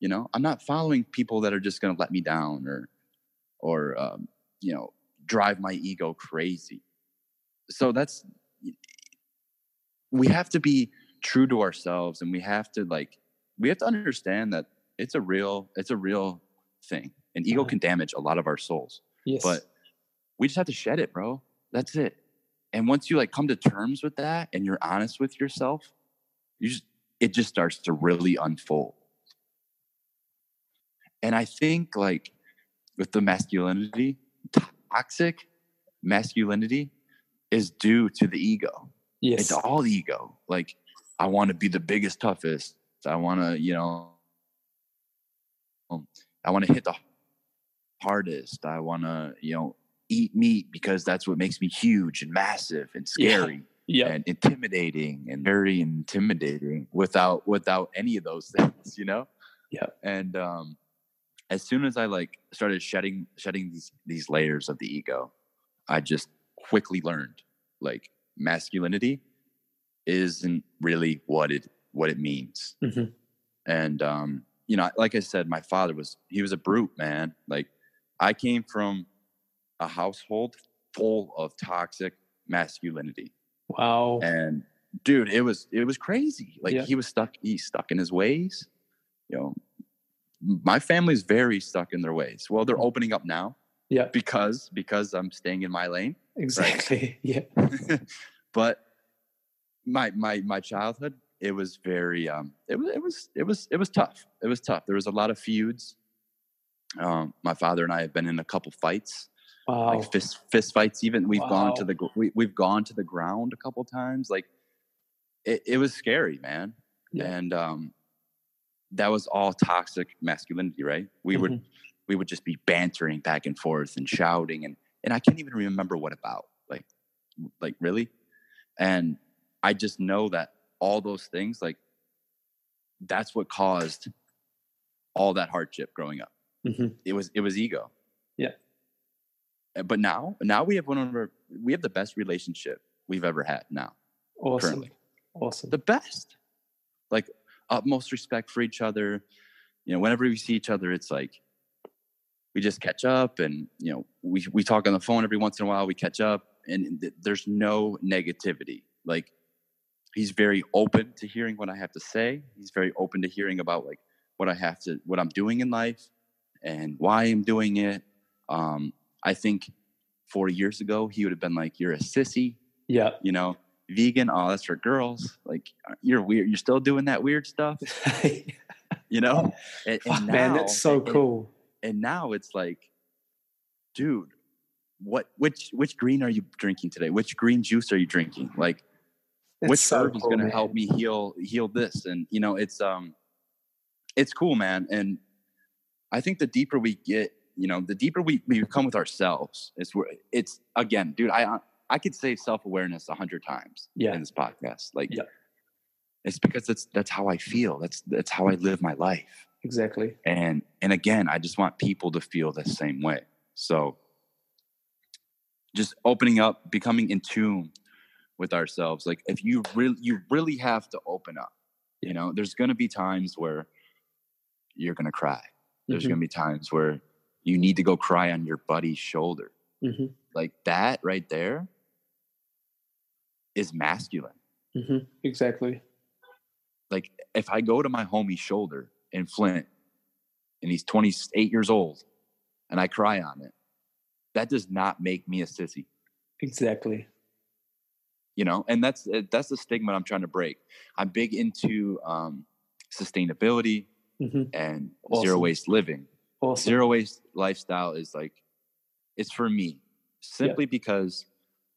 You know, I'm not following people that are just going to let me down or, or, um, you know, drive my ego crazy. So that's, we have to be true to ourselves and we have to like, we have to understand that it's a real, it's a real thing. And ego can damage a lot of our souls, Yes. but we just have to shed it, bro. That's it. And once you like come to terms with that and you're honest with yourself, you just it just starts to really unfold. And I think like with the masculinity, toxic masculinity is due to the ego. yes. It's all ego. Like I want to be the biggest, toughest. I want to, you know, I want to hit the hardest. I want to, you know, eat meat because that's what makes me huge and massive and scary yeah. and intimidating and very intimidating without without any of those things, you know? Yeah. And um as soon as I like started shedding shedding these these layers of the ego, I just quickly learned like masculinity isn't really what it what it means. Mhm. And um, you know, like I said, my father was he was a brute, man. Like I came from a household full of toxic masculinity. Wow. And dude, it was it was crazy. Like Yeah. he was stuck he's stuck in his ways. You know, my family's very stuck in their ways. Well, they're opening up now yeah. because because I'm staying in my lane. Exactly. Yeah. but my my my childhood it was very um it was it was it was it was tough it was tough there was a lot of feuds um my father and i have been in a couple fights Wow. like fist fist fights even we've gone to the we, we've gone to the ground a couple times like it, it was scary man Yeah. and um that was all toxic masculinity right we would Mhm. we would just be bantering back and forth and shouting and and I can't even remember what about. Like like really? And I just know that all those things like that's what caused all that hardship growing up. Mhm. It was it was ego. Yeah. Uh, But now now we have one of our we have the best relationship we've ever had now. Awesome. currently. Awesome. The best. Like utmost respect for each other. You know, whenever we see each other, it's like we just catch up and you know we we talk on the phone every once in a while we catch up and th- there's no negativity like he's very open to hearing what i have to say he's very open to hearing about like what i have to what i'm doing in life and why i'm doing it um i think four years ago he would have been like you're a sissy yeah. you know vegan oh that's for girls like you're weird you're still doing that weird stuff you know and, and Fuck, man, now- that's so and- cool. and now it's like dude what which which green are you drinking today which green juice are you drinking like It's which so herb is going to man. help me heal heal this and you know it's um it's cool man and i think the deeper we get you know the deeper we, we become with ourselves it's where it's again dude i i could say self-awareness a hundred times Yeah. in this podcast like Yeah. it's because it's that's how i feel that's that's how i live my life Exactly. and and again i just want people to feel the same way so just opening up becoming in tune with ourselves like if you really you really have to open up you know there's going to be times where you're going to cry there's Mhm. going to be times where you need to go cry on your buddy's shoulder hmm like that right there is masculine hmm Exactly. like if I go to my homie's shoulder in Flint and he's 28 years old and I cry on it, that does not make me a sissy, Exactly. you know? And that's uh, that's the stigma I'm trying to break. I'm big into um, sustainability hmm and zero waste living. Awesome. Zero waste lifestyle is like it's for me simply because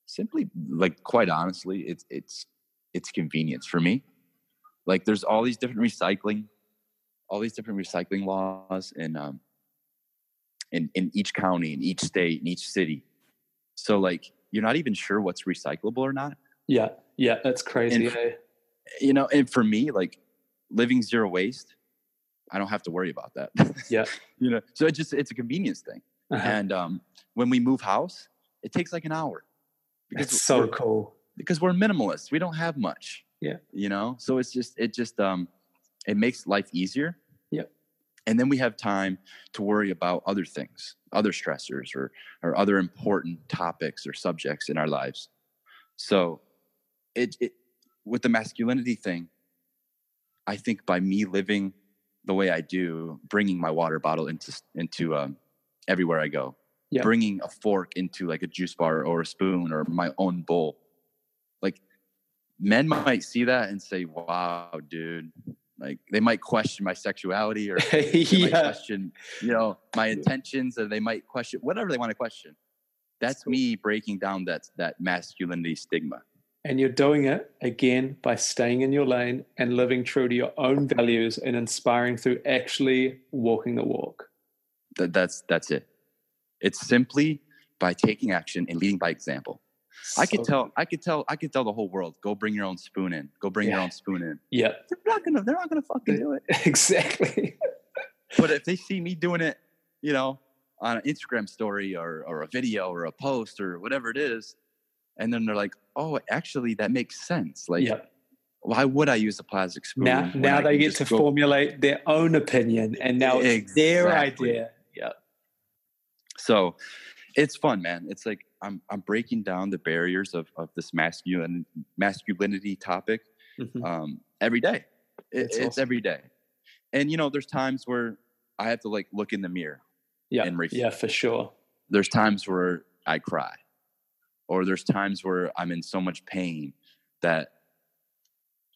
simply like quite honestly, it's it's it's convenience for me. Like there's all these different recycling, all these different recycling laws in um in in each county, in each state, in each city. So like you're not even sure what's recyclable or not. Yeah. Yeah. That's crazy. And- eh? You know, and for me, like living zero waste, I don't have to worry about that. Yeah. you know, so it's just it's a convenience thing. Uh-huh. And um, when we move house, it takes like an hour Because That's so cool. because we're minimalists. We don't have much. Yeah. You know, so it's just, it just, um, it makes life easier. Yeah. And then we have time to worry about other things, other stressors or, or other important topics or subjects in our lives. So it, it with the masculinity thing, I think by me living the way I do, bringing my water bottle into into um, everywhere I go, yeah. bringing a fork into like a juice bar or a spoon or my own bowl, like men might see that and say, "Wow, dude." Like they might question my sexuality or yeah. question, you know, my intentions, or they might question whatever they want to question. That's cool. me breaking down that that masculinity stigma. And you're doing it again by staying in your lane and living true to your own values and inspiring through actually walking the walk. That, that's that's it. It's simply by taking action and leading by example. So I could tell, I could tell, I could tell the whole world, go bring your own spoon in. Go bring yeah. your own spoon in. Yeah. They're not gonna, they're not gonna fucking do it. exactly. but if they see me doing it, you know, on an Instagram story or or a video or a post or whatever it is, and then they're like, "Oh, actually, that makes sense." Like, why would I use a plastic spoon? Now, now they get to go... formulate their own opinion, and now exactly. it's their idea. Yeah. So, it's fun, man. It's like I'm I'm breaking down the barriers of of this masculine masculinity topic mm-hmm. um, every day. It, it's awesome. every day, and you know, there's times where I have to like look in the mirror. Yeah, and yeah, for sure. There's times where I cry or there's times where i'm in so much pain that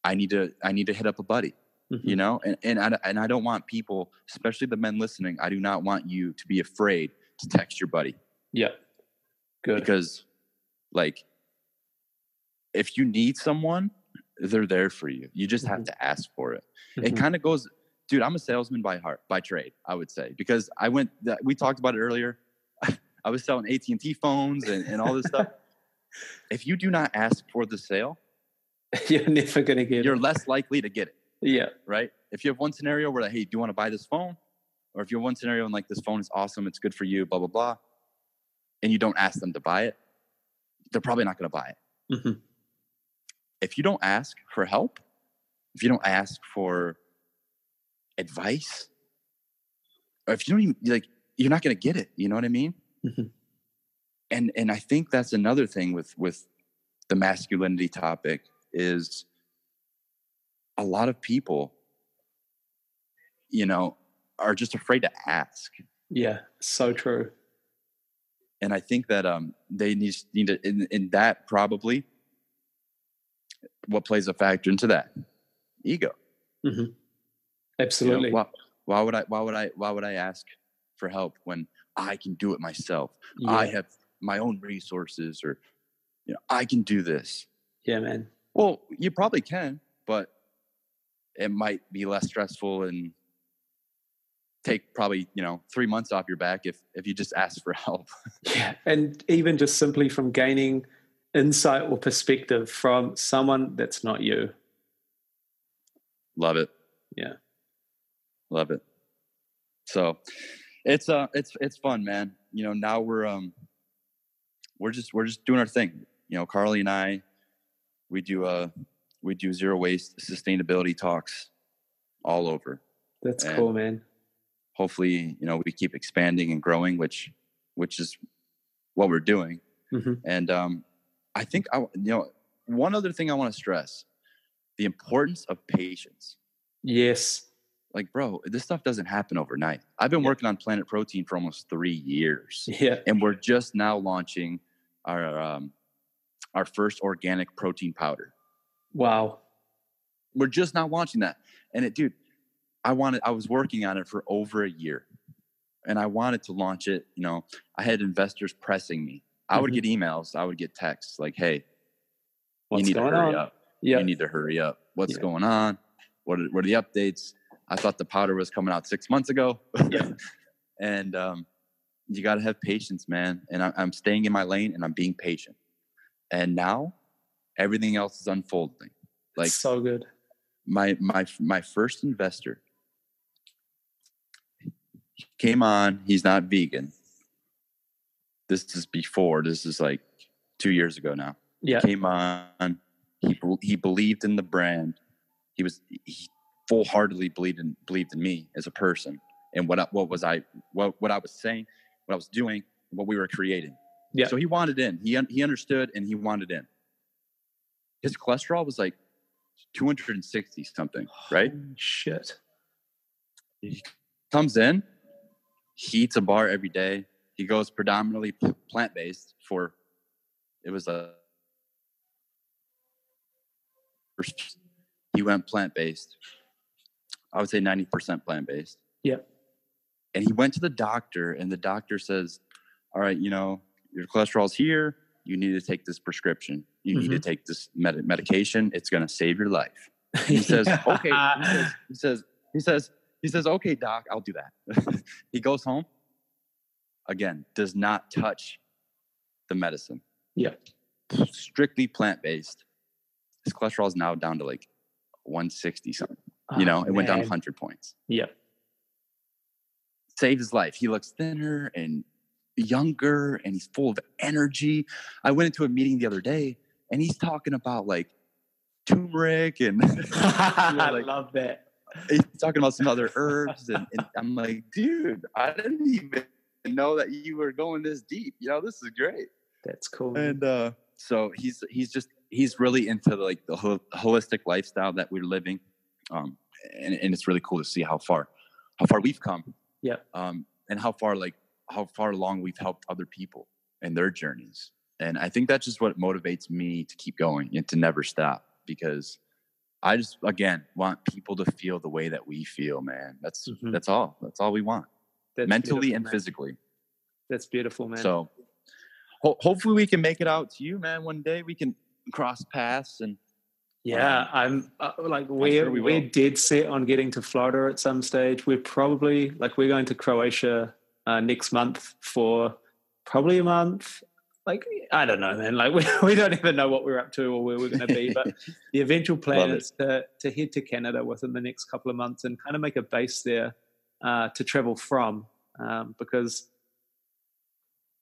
i need to i need to hit up a buddy mm-hmm. you know and and I, and I don't want people especially the men listening i do not want you to be afraid to text your buddy yeah good because like if you need someone they're there for you you just mm-hmm. have to ask for it mm-hmm. it kind of goes dude i'm a salesman by heart by trade i would say because i went we talked about it earlier I was selling AT&T phones and, and all this stuff. If you do not ask for the sale, you're never going to get it. you're it. less likely to get it. Yeah. Right. If you have one scenario where, like, hey, do you want to buy this phone? Or if you have one scenario and like this phone is awesome, it's good for you, blah, blah, blah, and you don't ask them to buy it, they're probably not going to buy it. Mm-hmm. If you don't ask for help, if you don't ask for advice, or if you don't even like, you're not going to get it. You know what I mean? Mm-hmm. And and I think that's another thing with with the masculinity topic is a lot of people, you know, are just afraid to ask. Yeah, so true. And I think that um they need need to in, in that probably what plays a factor into that ego. Mm-hmm. Absolutely. You know, why, why would I? Why would I? Why would I ask for help when I can do it myself. Yeah. I have my own resources or you know, I can do this. Yeah, man. Well, you probably can, but it might be less stressful and take probably, you know, 3 months off your back if if you just ask for help. yeah, and even just simply from gaining insight or perspective from someone that's not you. Love it. Yeah. Love it. So, it's uh it's it's fun man you know now we're um we're just we're just doing our thing. You know carly and i we do uh we do zero waste sustainability talks all over. That's and cool man. hopefully you know we keep expanding and growing which which is what we're doing. Mm-hmm. and um i think i you know one other thing i want to stress the importance of patience. Yes. Like bro this stuff doesn't happen overnight. I've been yeah. working on planet protein for almost three years. Yeah. And we're just now launching our um, our first organic protein powder. Wow. We're just not launching that. And it dude i wanted i was working on it for over a year. And i wanted to launch it you know. I had investors pressing me. I mm-hmm. would get emails. I would get texts like hey What's you need to hurry on? up. Yeah you need to hurry up. What's yeah. going on? What are, what are the updates? I thought the powder was coming out six months ago. Yeah. and um, you got to have patience, man. And I, I'm staying in my lane and I'm being patient. And now everything else is unfolding. Like so good. My my my first investor came on. He's not vegan. This is before. This is like two years ago now. Yeah. He came on. He he believed in the brand. He was he full heartedly believed in believed in me as a person and what I, what was I what what I was saying, what I was doing, what we were creating. Yeah. So he wanted in. He he understood and he wanted in. His cholesterol was like 260 something, right? Holy shit. He comes in, he eats a bar every day. He goes predominantly plant based for it was a he went plant based. I would say 90% plant based. Yeah. And he went to the doctor, and the doctor says, All right, you know, your cholesterol's here. You need to take this prescription. You mm-hmm. need to mm-hmm. take this med- medication. It's going to save your life. He says, Okay. He says, he says, he says, he says, Okay, doc, I'll do that. he goes home. Again, does not touch the medicine. Yeah. Strictly plant based. His cholesterol is now down to like 160 something. you know, oh, it man. went down 100 points. Yeah saved his life. He looks thinner and younger and he's full of energy. I went into a meeting the other day and he's talking about like turmeric and you know, like, I love that. He's talking about some other herbs and, and, I'm like, dude, I didn't even know that you were going this deep. You know, this is great. That's cool. And uh, so he's he's just he's really into the, like the holistic lifestyle that we're living, um, and, and it's really cool to see how far how far we've come yeah. Um, and how far like how far along we've helped other people in their journeys. And I think that's just what motivates me to keep going and to never stop because I just again want people to feel the way that we feel, man. That's mm-hmm. that's all. That's all we want. That's mentally and man. physically. That's beautiful, man. So ho- hopefully we can make it out to you, man. One day we can cross paths and yeah, I'm uh, like we're sure we we're dead set on getting to Florida at some stage. We're probably like we're going to Croatia uh, next month for probably a month. Like I don't know, man. Like we we don't even know what we're up to or where we're going to be. But the eventual plan is to to head to Canada within the next couple of months and kind of make a base there uh, to travel from, um, because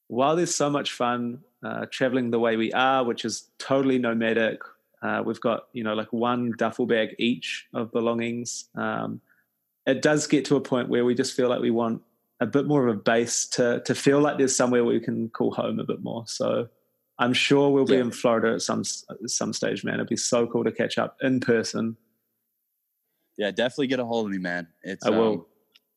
while there's so much fun uh, traveling the way we are, which is totally nomadic, uh, we've got you know like one duffel bag each of belongings. Um, it does get to a point where we just feel like we want a bit more of a base to to feel like there's somewhere we can call home a bit more. So I'm sure we'll be yeah. in Florida at some some stage, man. It'd be so cool to catch up in person. Yeah, definitely get a hold of me, man. It's I will. Um,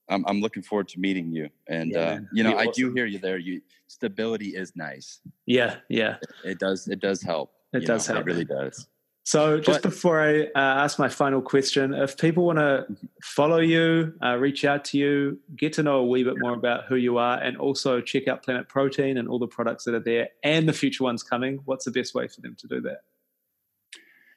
I'm, I'm looking forward to meeting you, and yeah, uh, you know, awesome. I do hear you there. You stability is nice. Yeah, yeah. It, it does. It does help. It does know, help. It really does. So, just but, before I uh, ask my final question, if people want to follow you, uh, reach out to you, get to know a wee bit more about who you are, and also check out Planet Protein and all the products that are there and the future ones coming, what's the best way for them to do that?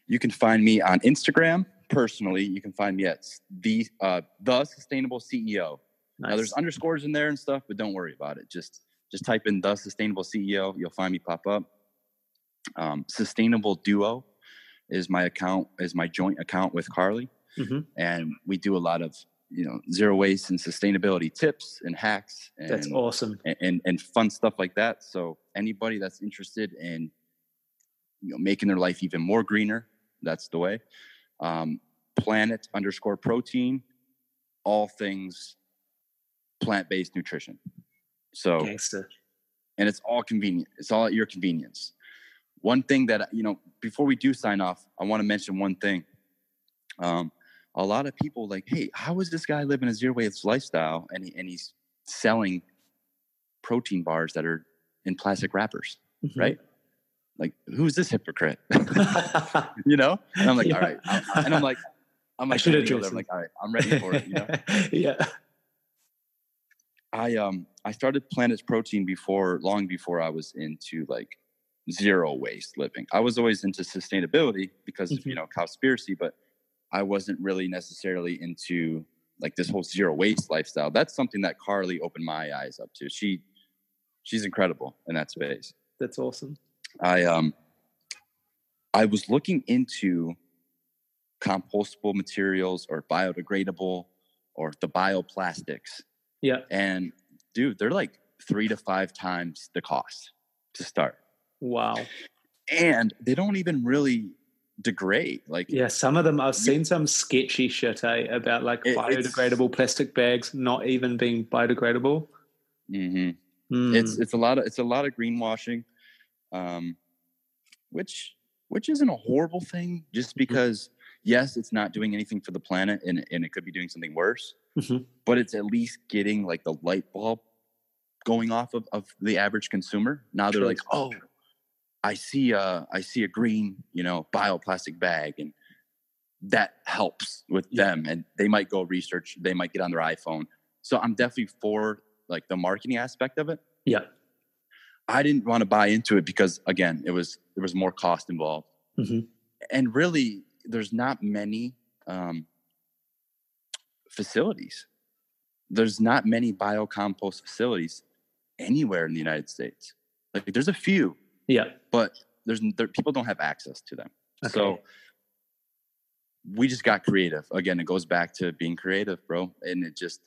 You can find me on Instagram personally. You can find me at the uh, the Sustainable CEO. Nice. Now, there's underscores in there and stuff, but don't worry about it. Just just type in the Sustainable CEO. You'll find me pop up. Um, Sustainable Duo is my account is my joint account with Carly, mm-hmm. and we do a lot of you know zero waste and sustainability tips and hacks. And, that's awesome and, and, and fun stuff like that. So anybody that's interested in you know making their life even more greener, that's the way. Um, planet underscore protein, all things plant based nutrition. So. And it's all convenient. It's all at your convenience one thing that you know before we do sign off i want to mention one thing. Um, a lot of people like hey how is this guy living a zero waste lifestyle and, he, and he's selling protein bars that are in plastic wrappers? Mm-hmm. right? Like who's this hypocrite? You know? And i'm like yeah. all right and i'm like i'm like, I should have I'm like all right i'm ready for it you know? Yeah. I um i started planet's protein before long before i was into like zero waste living. I was always into sustainability because mm-hmm. of, you mm-hmm. know, conspiracy, but I wasn't really necessarily into like this whole zero waste lifestyle. That's something that Carly opened my eyes up to. She she's incredible in that space. That's awesome. I um I was looking into compostable materials or biodegradable or the bioplastics. Yeah. And dude, they're like 3 to 5 times the cost to start. Wow. And they don't even really degrade. Like yeah, some of them I've seen some sketchy shit eh, about like It- biodegradable plastic bags not even being biodegradable. mhm. Mm. it's it's a lot of it's a lot of greenwashing, um, which which isn't a horrible thing. Just because yes, it's not doing anything for the planet, and and it could be doing something worse. Mhm. But it's at least getting like the light bulb going off of, of the average consumer. Now they're like, oh, I see a I see a green you know bioplastic bag and. That helps with Yeah. them, and they might go research. They might get on their iPhone. So I'm definitely for like the marketing aspect of it. yeah. I didn't want to buy into it because again, it was there was more cost involved, Mhm. and really, there's not many um, facilities. There's not many biocompost facilities anywhere in the United States. Like there's a few, Yeah. but there's there, people don't have access to them. Okay. So we just got creative. Again, it goes back to being creative, bro. And it just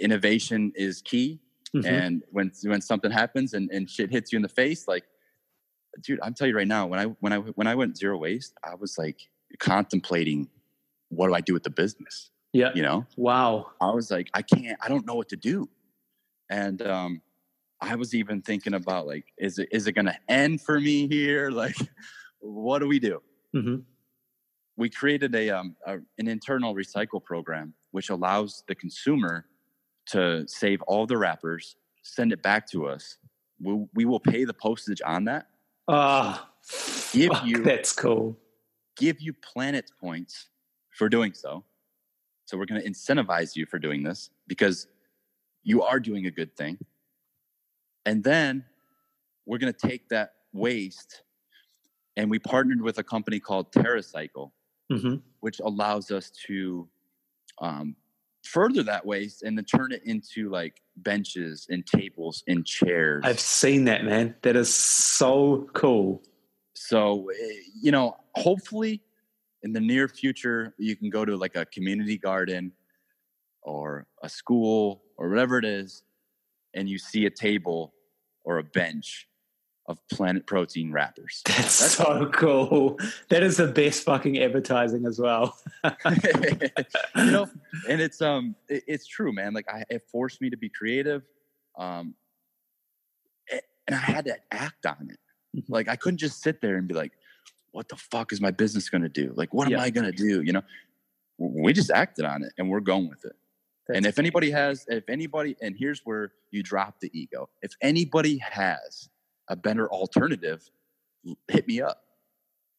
innovation is key Mhm. and when when something happens and, and shit hits you in the face like dude i'm telling you right now when i when i when i went zero waste i was like contemplating what do i do with the business yeah. you know Wow. i was like i can't i don't know what to do and um i was even thinking about like is it is it gonna end for me here? Like what do we do? Hmm we created a, um, a an internal recycle program which allows the consumer to save all the wrappers send it back to us. We, we will pay the postage on that. Ah, Give fuck, you- that's cool. give you planet points for doing so. So we're going to incentivize you for doing this because you are doing a good thing and then we're going to take that waste and we partnered with a company called TerraCycle hmm which allows us to um, further that waste and then turn it into like benches and tables and chairs. I've seen that, man. That is so cool. so, eh, you know, hopefully in the near future, you can go to like a community garden or a school or whatever it is, and you see a table or a bench of Planet Protein wrappers. That's, That's so cool. That is the best fucking advertising as well. you know and it's um it, it's true man like I, it forced me to be creative um a- and i had to act on it Mhm. like i couldn't just sit there and be like what the fuck is my business going to do like what Yeah. am i going to do you know we just acted on it and we're going with it and if anybody has if anybody and here's where you drop the ego if anybody has a better alternative hit me up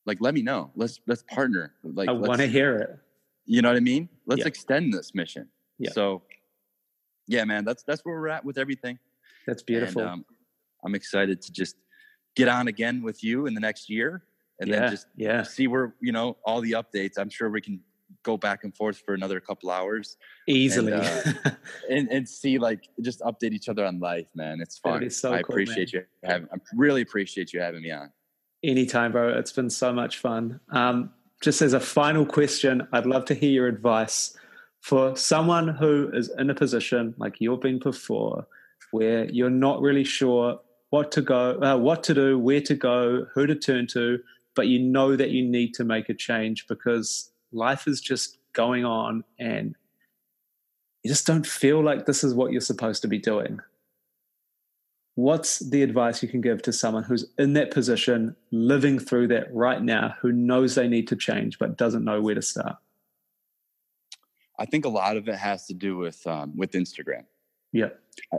like let me know let's let's partner like I let's- want to hear it. you know what I mean? Let's Yeah. extend this mission. Yeah. So, yeah, man, that's that's where we're at with everything. That's beautiful. And, um, I'm excited to just get on again with you in the next year, and yeah, then just yeah. see where you know all the updates. I'm sure we can go back and forth for another couple hours Easily. uh, and and see like just update each other on life, man. It's fun. be so I cool, appreciate you having. I really appreciate you having me on. Anytime, bro. It's been so much fun. Um, just as a final question, I'd love to hear your advice for someone who is in a position like you've been before, where you're not really sure what to go, uh, what to do, where to go, who to turn to, but you know that you need to make a change because life is just going on and you just don't feel like this is what you're supposed to be doing. What's the advice you can give to someone who's in that position, living through that right now, who knows they need to change but doesn't know where to start? I think a lot of it has to do with um, with Instagram. Yeah.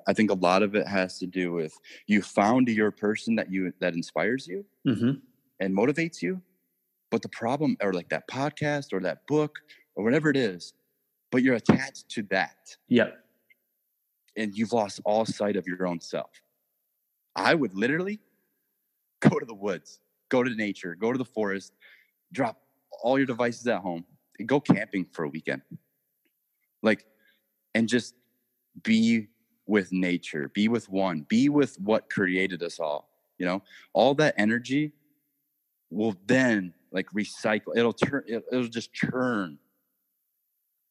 I- think a lot of it has to do with you found your person that you that inspires you hmm and motivates you. But the problem, or like that podcast or that book or whatever it is, but you're attached to that Yeah. and you've lost all sight of your own self. I would literally go to the woods, go to nature, go to the forest, drop all your devices at home, and go camping for a weekend. Like, and just be with nature, be with one, be with what created us all. You know, all that energy will then like recycle. It'll turn. It'll, just churn,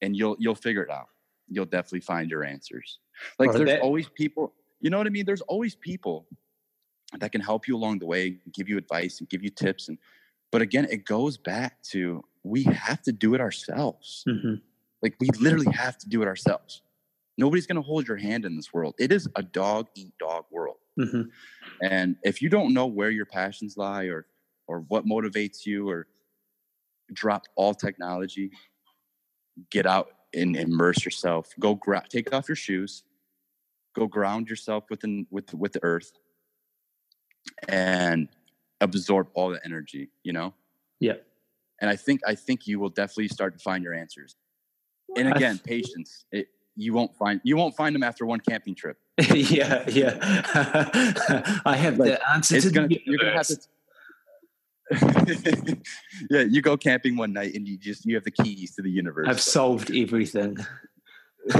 and you'll you'll figure it out. You'll definitely find your answers. Like, Or there's that- always people. You know what I mean? There's always people that can help you along the way, give you advice and give you tips and But again, it goes back to we have to do it ourselves. Mm-hmm. Like we literally have to do it ourselves. Nobody's going to hold your hand in this world. It is a dog eat dog world. Mm-hmm. And if you don't know where your passions lie or or what motivates you or drop all technology, get out and immerse yourself. Go gra- take off your shoes. Go ground yourself within with with the earth and absorb all the energy, you know? Yeah. And I think I think you will definitely start to find your answers. And again, th- patience. It, you won't find you won't find them after one camping trip. yeah, yeah. I have Like, the answer to gonna the you're gonna have to yeah, you go camping one night and you just you have the keys to the universe. I've solved everything.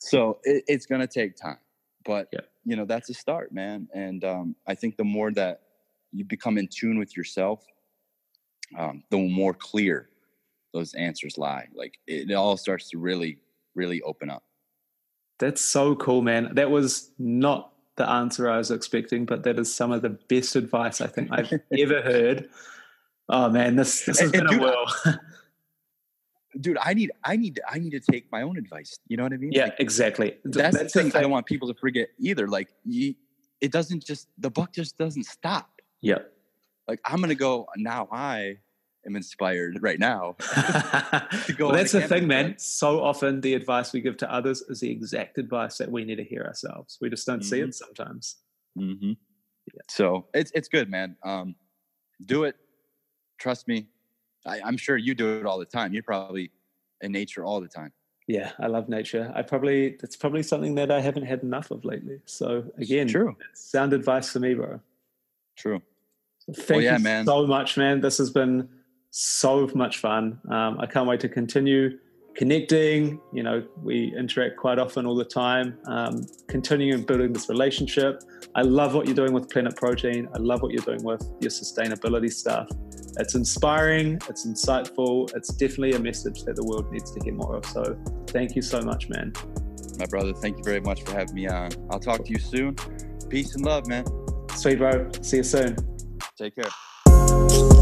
so it, it's going to take time but Yeah. you know that's a start man and um, i think the more that you become in tune with yourself um, the more clear those answers lie like it, it all starts to really really open up That's so cool, man. That was not the answer I was expecting, but that is some of the best advice I think I've ever heard. Oh man, this this has And- been and a dude, whirl. dude i need i need i need to take my own advice you know what i mean yeah, Like, exactly. that's, the thing i don't want people to forget either like you, it doesn't just the buck just doesn't stop Yeah. like i'm gonna go now i am inspired right now well, that's the thing, man. So often the advice we give to others is the exact advice that we need to hear ourselves. We just don't see Mhm. it sometimes. Mm-hmm. So it's it's good, man. Um, do it. Trust me. I, I'm sure you do it all the time. You're probably in nature all the time. Yeah, I love nature. I probably that's probably something that I haven't had enough of lately. So again, True. sound advice for me, bro. True. Thank yeah, you man. so much, man. This has been so much fun. Um, I can't wait to continue connecting. You know, we interact quite often all the time. Um, continuing building this relationship. I love what you're doing with Planet Protein. I love what you're doing with your sustainability stuff. It's inspiring. It's insightful. It's definitely a message that the world needs to hear more of. So, thank you so much, man. My brother, thank you very much for having me on. I'll talk to you soon. Peace and love, man. Sweet, bro. See you soon. Take care.